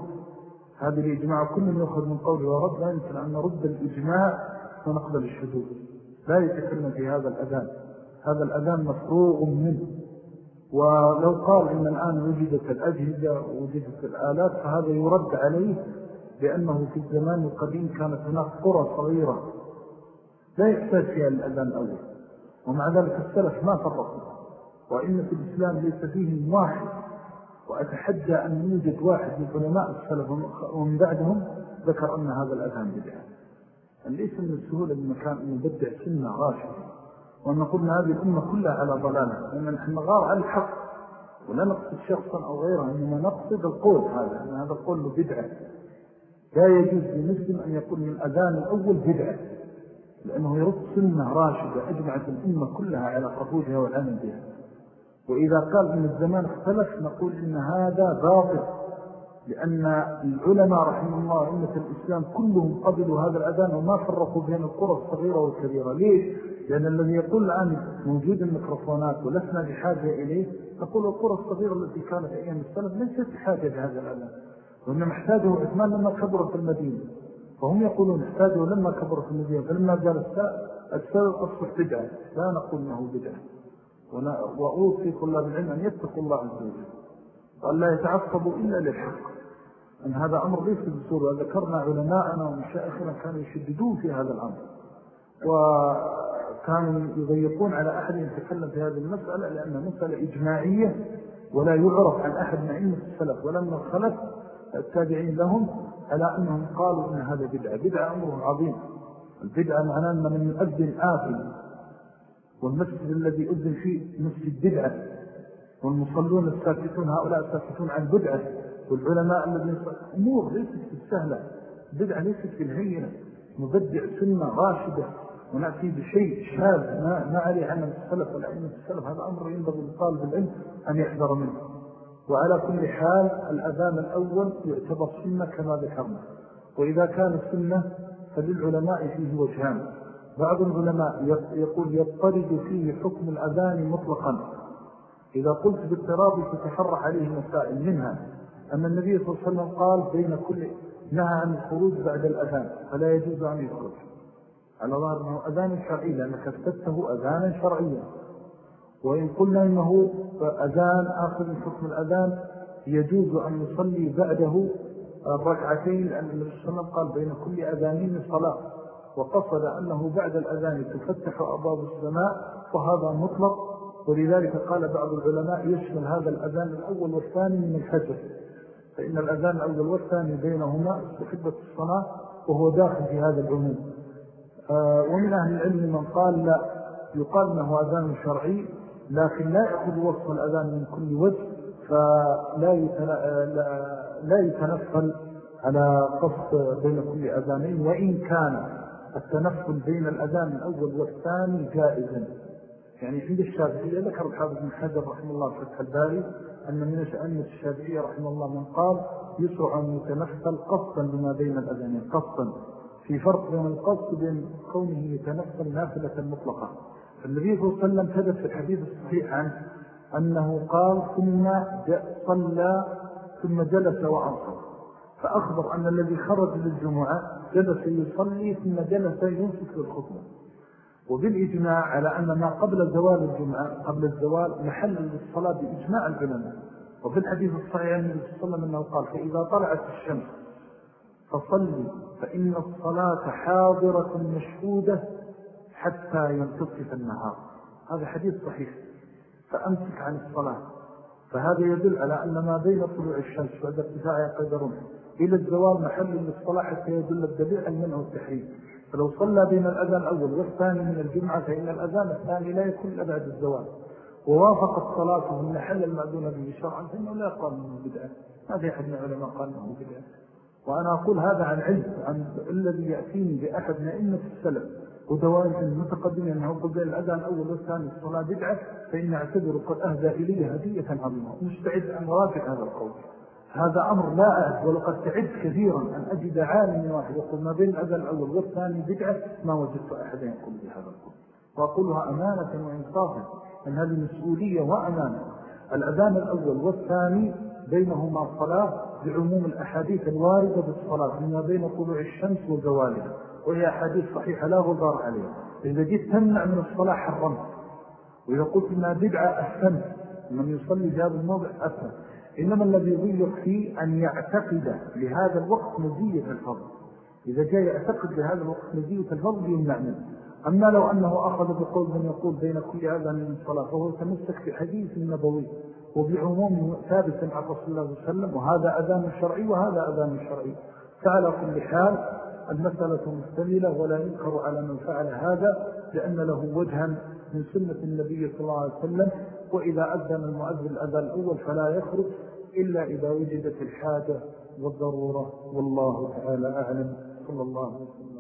هذه الإجماع كل يأخذ من قوله ورد لا يمكن أن نرد الإجماع ونقبل الشذوذ. لا يتكلم في هذا الأذان. هذا الأذان مفروغ منه. ولو قال إن الآن وجدت الأجهزة ووجدت الآلات فهذا يرد عليه لأنه في الزمان القديم كانت هناك قرى صغيرة. لا يحتاج فيها الأذان الأول ومع ذلك السلف ما فرقوا. وإن في الإسلام ليس فيه واحد وأتحدى أن يوجد واحد من علماء السلف ومن بعدهم ذكر أن هذا الأذان بدعة. ليس من السهولة المكان أن يبدع سنة راشدة. وأن أن هذه الأمة كلها على ضلالة لأن نحن نغار على الحق. ولا نقصد شخصا أو غيره إنما نقصد القول هذا أن هذا القول بدعة. لا يجوز لمسلم أن يقول من الأذان الأول بدعة لأنه يرد سنة راشدة أجمعت الأمة كلها على قبولها والعمل بها. وإذا قال إن الزمان اختلف نقول إن هذا باطل لأن العلماء رحمه الله وإمة الإسلام كلهم قبلوا هذا الأذان وما فرقوا بين القرى الصغيرة والكبيرة. ليه؟ لأن الذي يقول الآن موجود الميكروفونات ولسنا بحاجة إليه نقول القرى الصغيرة التي كانت أيام السلف ليست بحاجة لهذا الأذان وإنما احتاجه عثمان لما كبر في المدينة. فهم يقولون احتاجه لما كبر في المدينة فلما قال السبب أصبح بدعة لا نقول أنه بدعة. وأوصي طلاب العلم أن يتقوا الله عز وجل. وأن لا يتعصبوا إلا للحق. أن هذا أمر ليس بسور وذكرنا علماءنا ومشائخنا كانوا يشددون في هذا الأمر. وكانوا يضيقون على أحد يتكلم في هذه المسألة لأنها مسألة إجماعية ولا يعرف عن أحد من علم السلف. ولا من الخلف التابعين لهم على أنهم قالوا إن هذا بدعة. بدعة أمره عظيم. البدعة معناه أن من يؤذن آثم والمسجد الذي أذن فيه مسجد بدعة والمصلون الساكتون هؤلاء الساكتون عن بدعة والعلماء الذين أمور ليست بالسهلة بدعة ليست بالهينة مبدع سنة راشدة ونأتي بشيء شاذ ما, ما عليه عمل السلف ولا علم السلف هذا أمر ينبغي لطالب العلم أن يحذر منه. وعلى كل حال الأذان الأول يعتبر سنة كما ذكرنا وإذا كان سنة فللعلماء فيه وجهان. بعض العلماء يقول يضطرد فيه حكم الأذان مطلقا. إذا قلت بالتراضي تتحرح عليه مسائل منها. أن النبي صلى الله عليه وسلم قال بين كل نهى عن الخروج بعد الأذان فلا يجوز أن يخرج. على ظهر أنه أذان شرعي لأنك افتته أذانا شرعيا. وإن قلنا إنه أذان آخر من حكم الأذان يجوز أن يصلي بعده الركعتين لأن النبي صلى الله عليه وسلم قال بين كل أذانين صلاة. وقصد أنه بعد الأذان تفتح أبواب السماء وهذا مطلق. ولذلك قال بعض العلماء يشمل هذا الأذان الأول والثاني من الفجر. فإن الأذان الأول والثاني بينهما استحبة الصلاة وهو داخل في هذا العموم. آه، ومن أهل العلم من قال لا. يقال أنه أذان شرعي لكن لا يأخذ وصف الأذان من كل وجه فلا لا يتنفل على قصد بين كل أذانين وإن كان التنفل بين الأذان الأول والثاني جائزا. يعني عند الشافعية ذكر الحافظ بن حجر رحمه الله فتح الباري أن من شأن الشافعية رحمه الله من قال يسرع أن يتنفل قصدا لما بين الأذانين. قصدا. في فرق بين القصد بين كونه يتنفل نافلة مطلقة. النبي صلى الله عليه وسلم ثبت في الحديث الصحيح عنه أنه قال ثم صلى ثم جلس وأنصر فأخبر أن الذي خرج للجمعة جلس يصلي ثم جلس ينفك للخطوة وبالإجماع على أن ما قبل زوال الجمعة قبل الزوال محل للصلاة بإجماع العلماء. وفي الحديث الصحيح عن النبي صلى الله عليه وسلم قال فإذا طلعت الشمس فصلي فإن الصلاة حاضرة مشهودة حتى ينتصف النهار. هذا حديث صحيح. فأمسك عن الصلاة. فهذا يدل على أن ما بين طلوع الشمس بعد ارتفاعها قدر إلى الزوال محل للصلاة حتى يدل الدليل على المنع والتحريم فلو صلى بين الأذان الأول والثاني من الجمعة فإن الأذان الثاني لا يكون إلا بعد الزوال. ووافقت صلاته من محل المأذون به شرعا فإنه لا يقال منه بدعة. ما في أحد من العلماء قال منه بدعة. وأنا أقول هذا عن علم عن الذي يأتيني بأحد نائمة السلف. ودوائم المتقدمين أنه قد الأذان الأول والثاني الصلاة بدعة فإن أعتبر قد أهدى إلي هدية عظيمة. مستعد أن أرافع هذا القول. هذا أمر لا أعد ولقد تعد كثيرا أن أجد عالم واحد يقول ما بين الأذان الأول والثاني بدعة ما وجدت أحدا يقول بهذا القول وأقولها أمانة وإنصافا أن هذه مسؤولية وأمانة. الأذان الأول والثاني بينهما صلاة بعموم الأحاديث الواردة بالصلاة مما بين طلوع الشمس وزوالها. وهي أحاديث صحيحة لا غبار عليها. إذا جيت تمنع من الصلاة حرمت. وإذا قلت إنها بدعة أحسن من يصلي في هذا الموضع أحسن إنما الذي يضيق فيه أن يعتقد لهذا الوقت مزية الفضل. إذا جاء يعتقد لهذا الوقت مزية الفضل يمنع منه. أما لو أنه أخذ بقول من يقول بين كل أذان من الصلاة فهو تمسك بحديث النبوي وبعموم ثابت عن رسول الله صلى الله عليه وسلم وهذا أذان الشرعي وهذا أذان الشرعي فعلى كل حال المسألة مستملة ولا ينكر على من فعل هذا لأن له وجها من سنة النبي صلى الله عليه وسلم وإذا أذن المؤذن الأذان الأول فلا يخرج إلا إذا وجدت الحاجة والضرورة. والله تعالى أعلم. صلى الله عليه وسلم.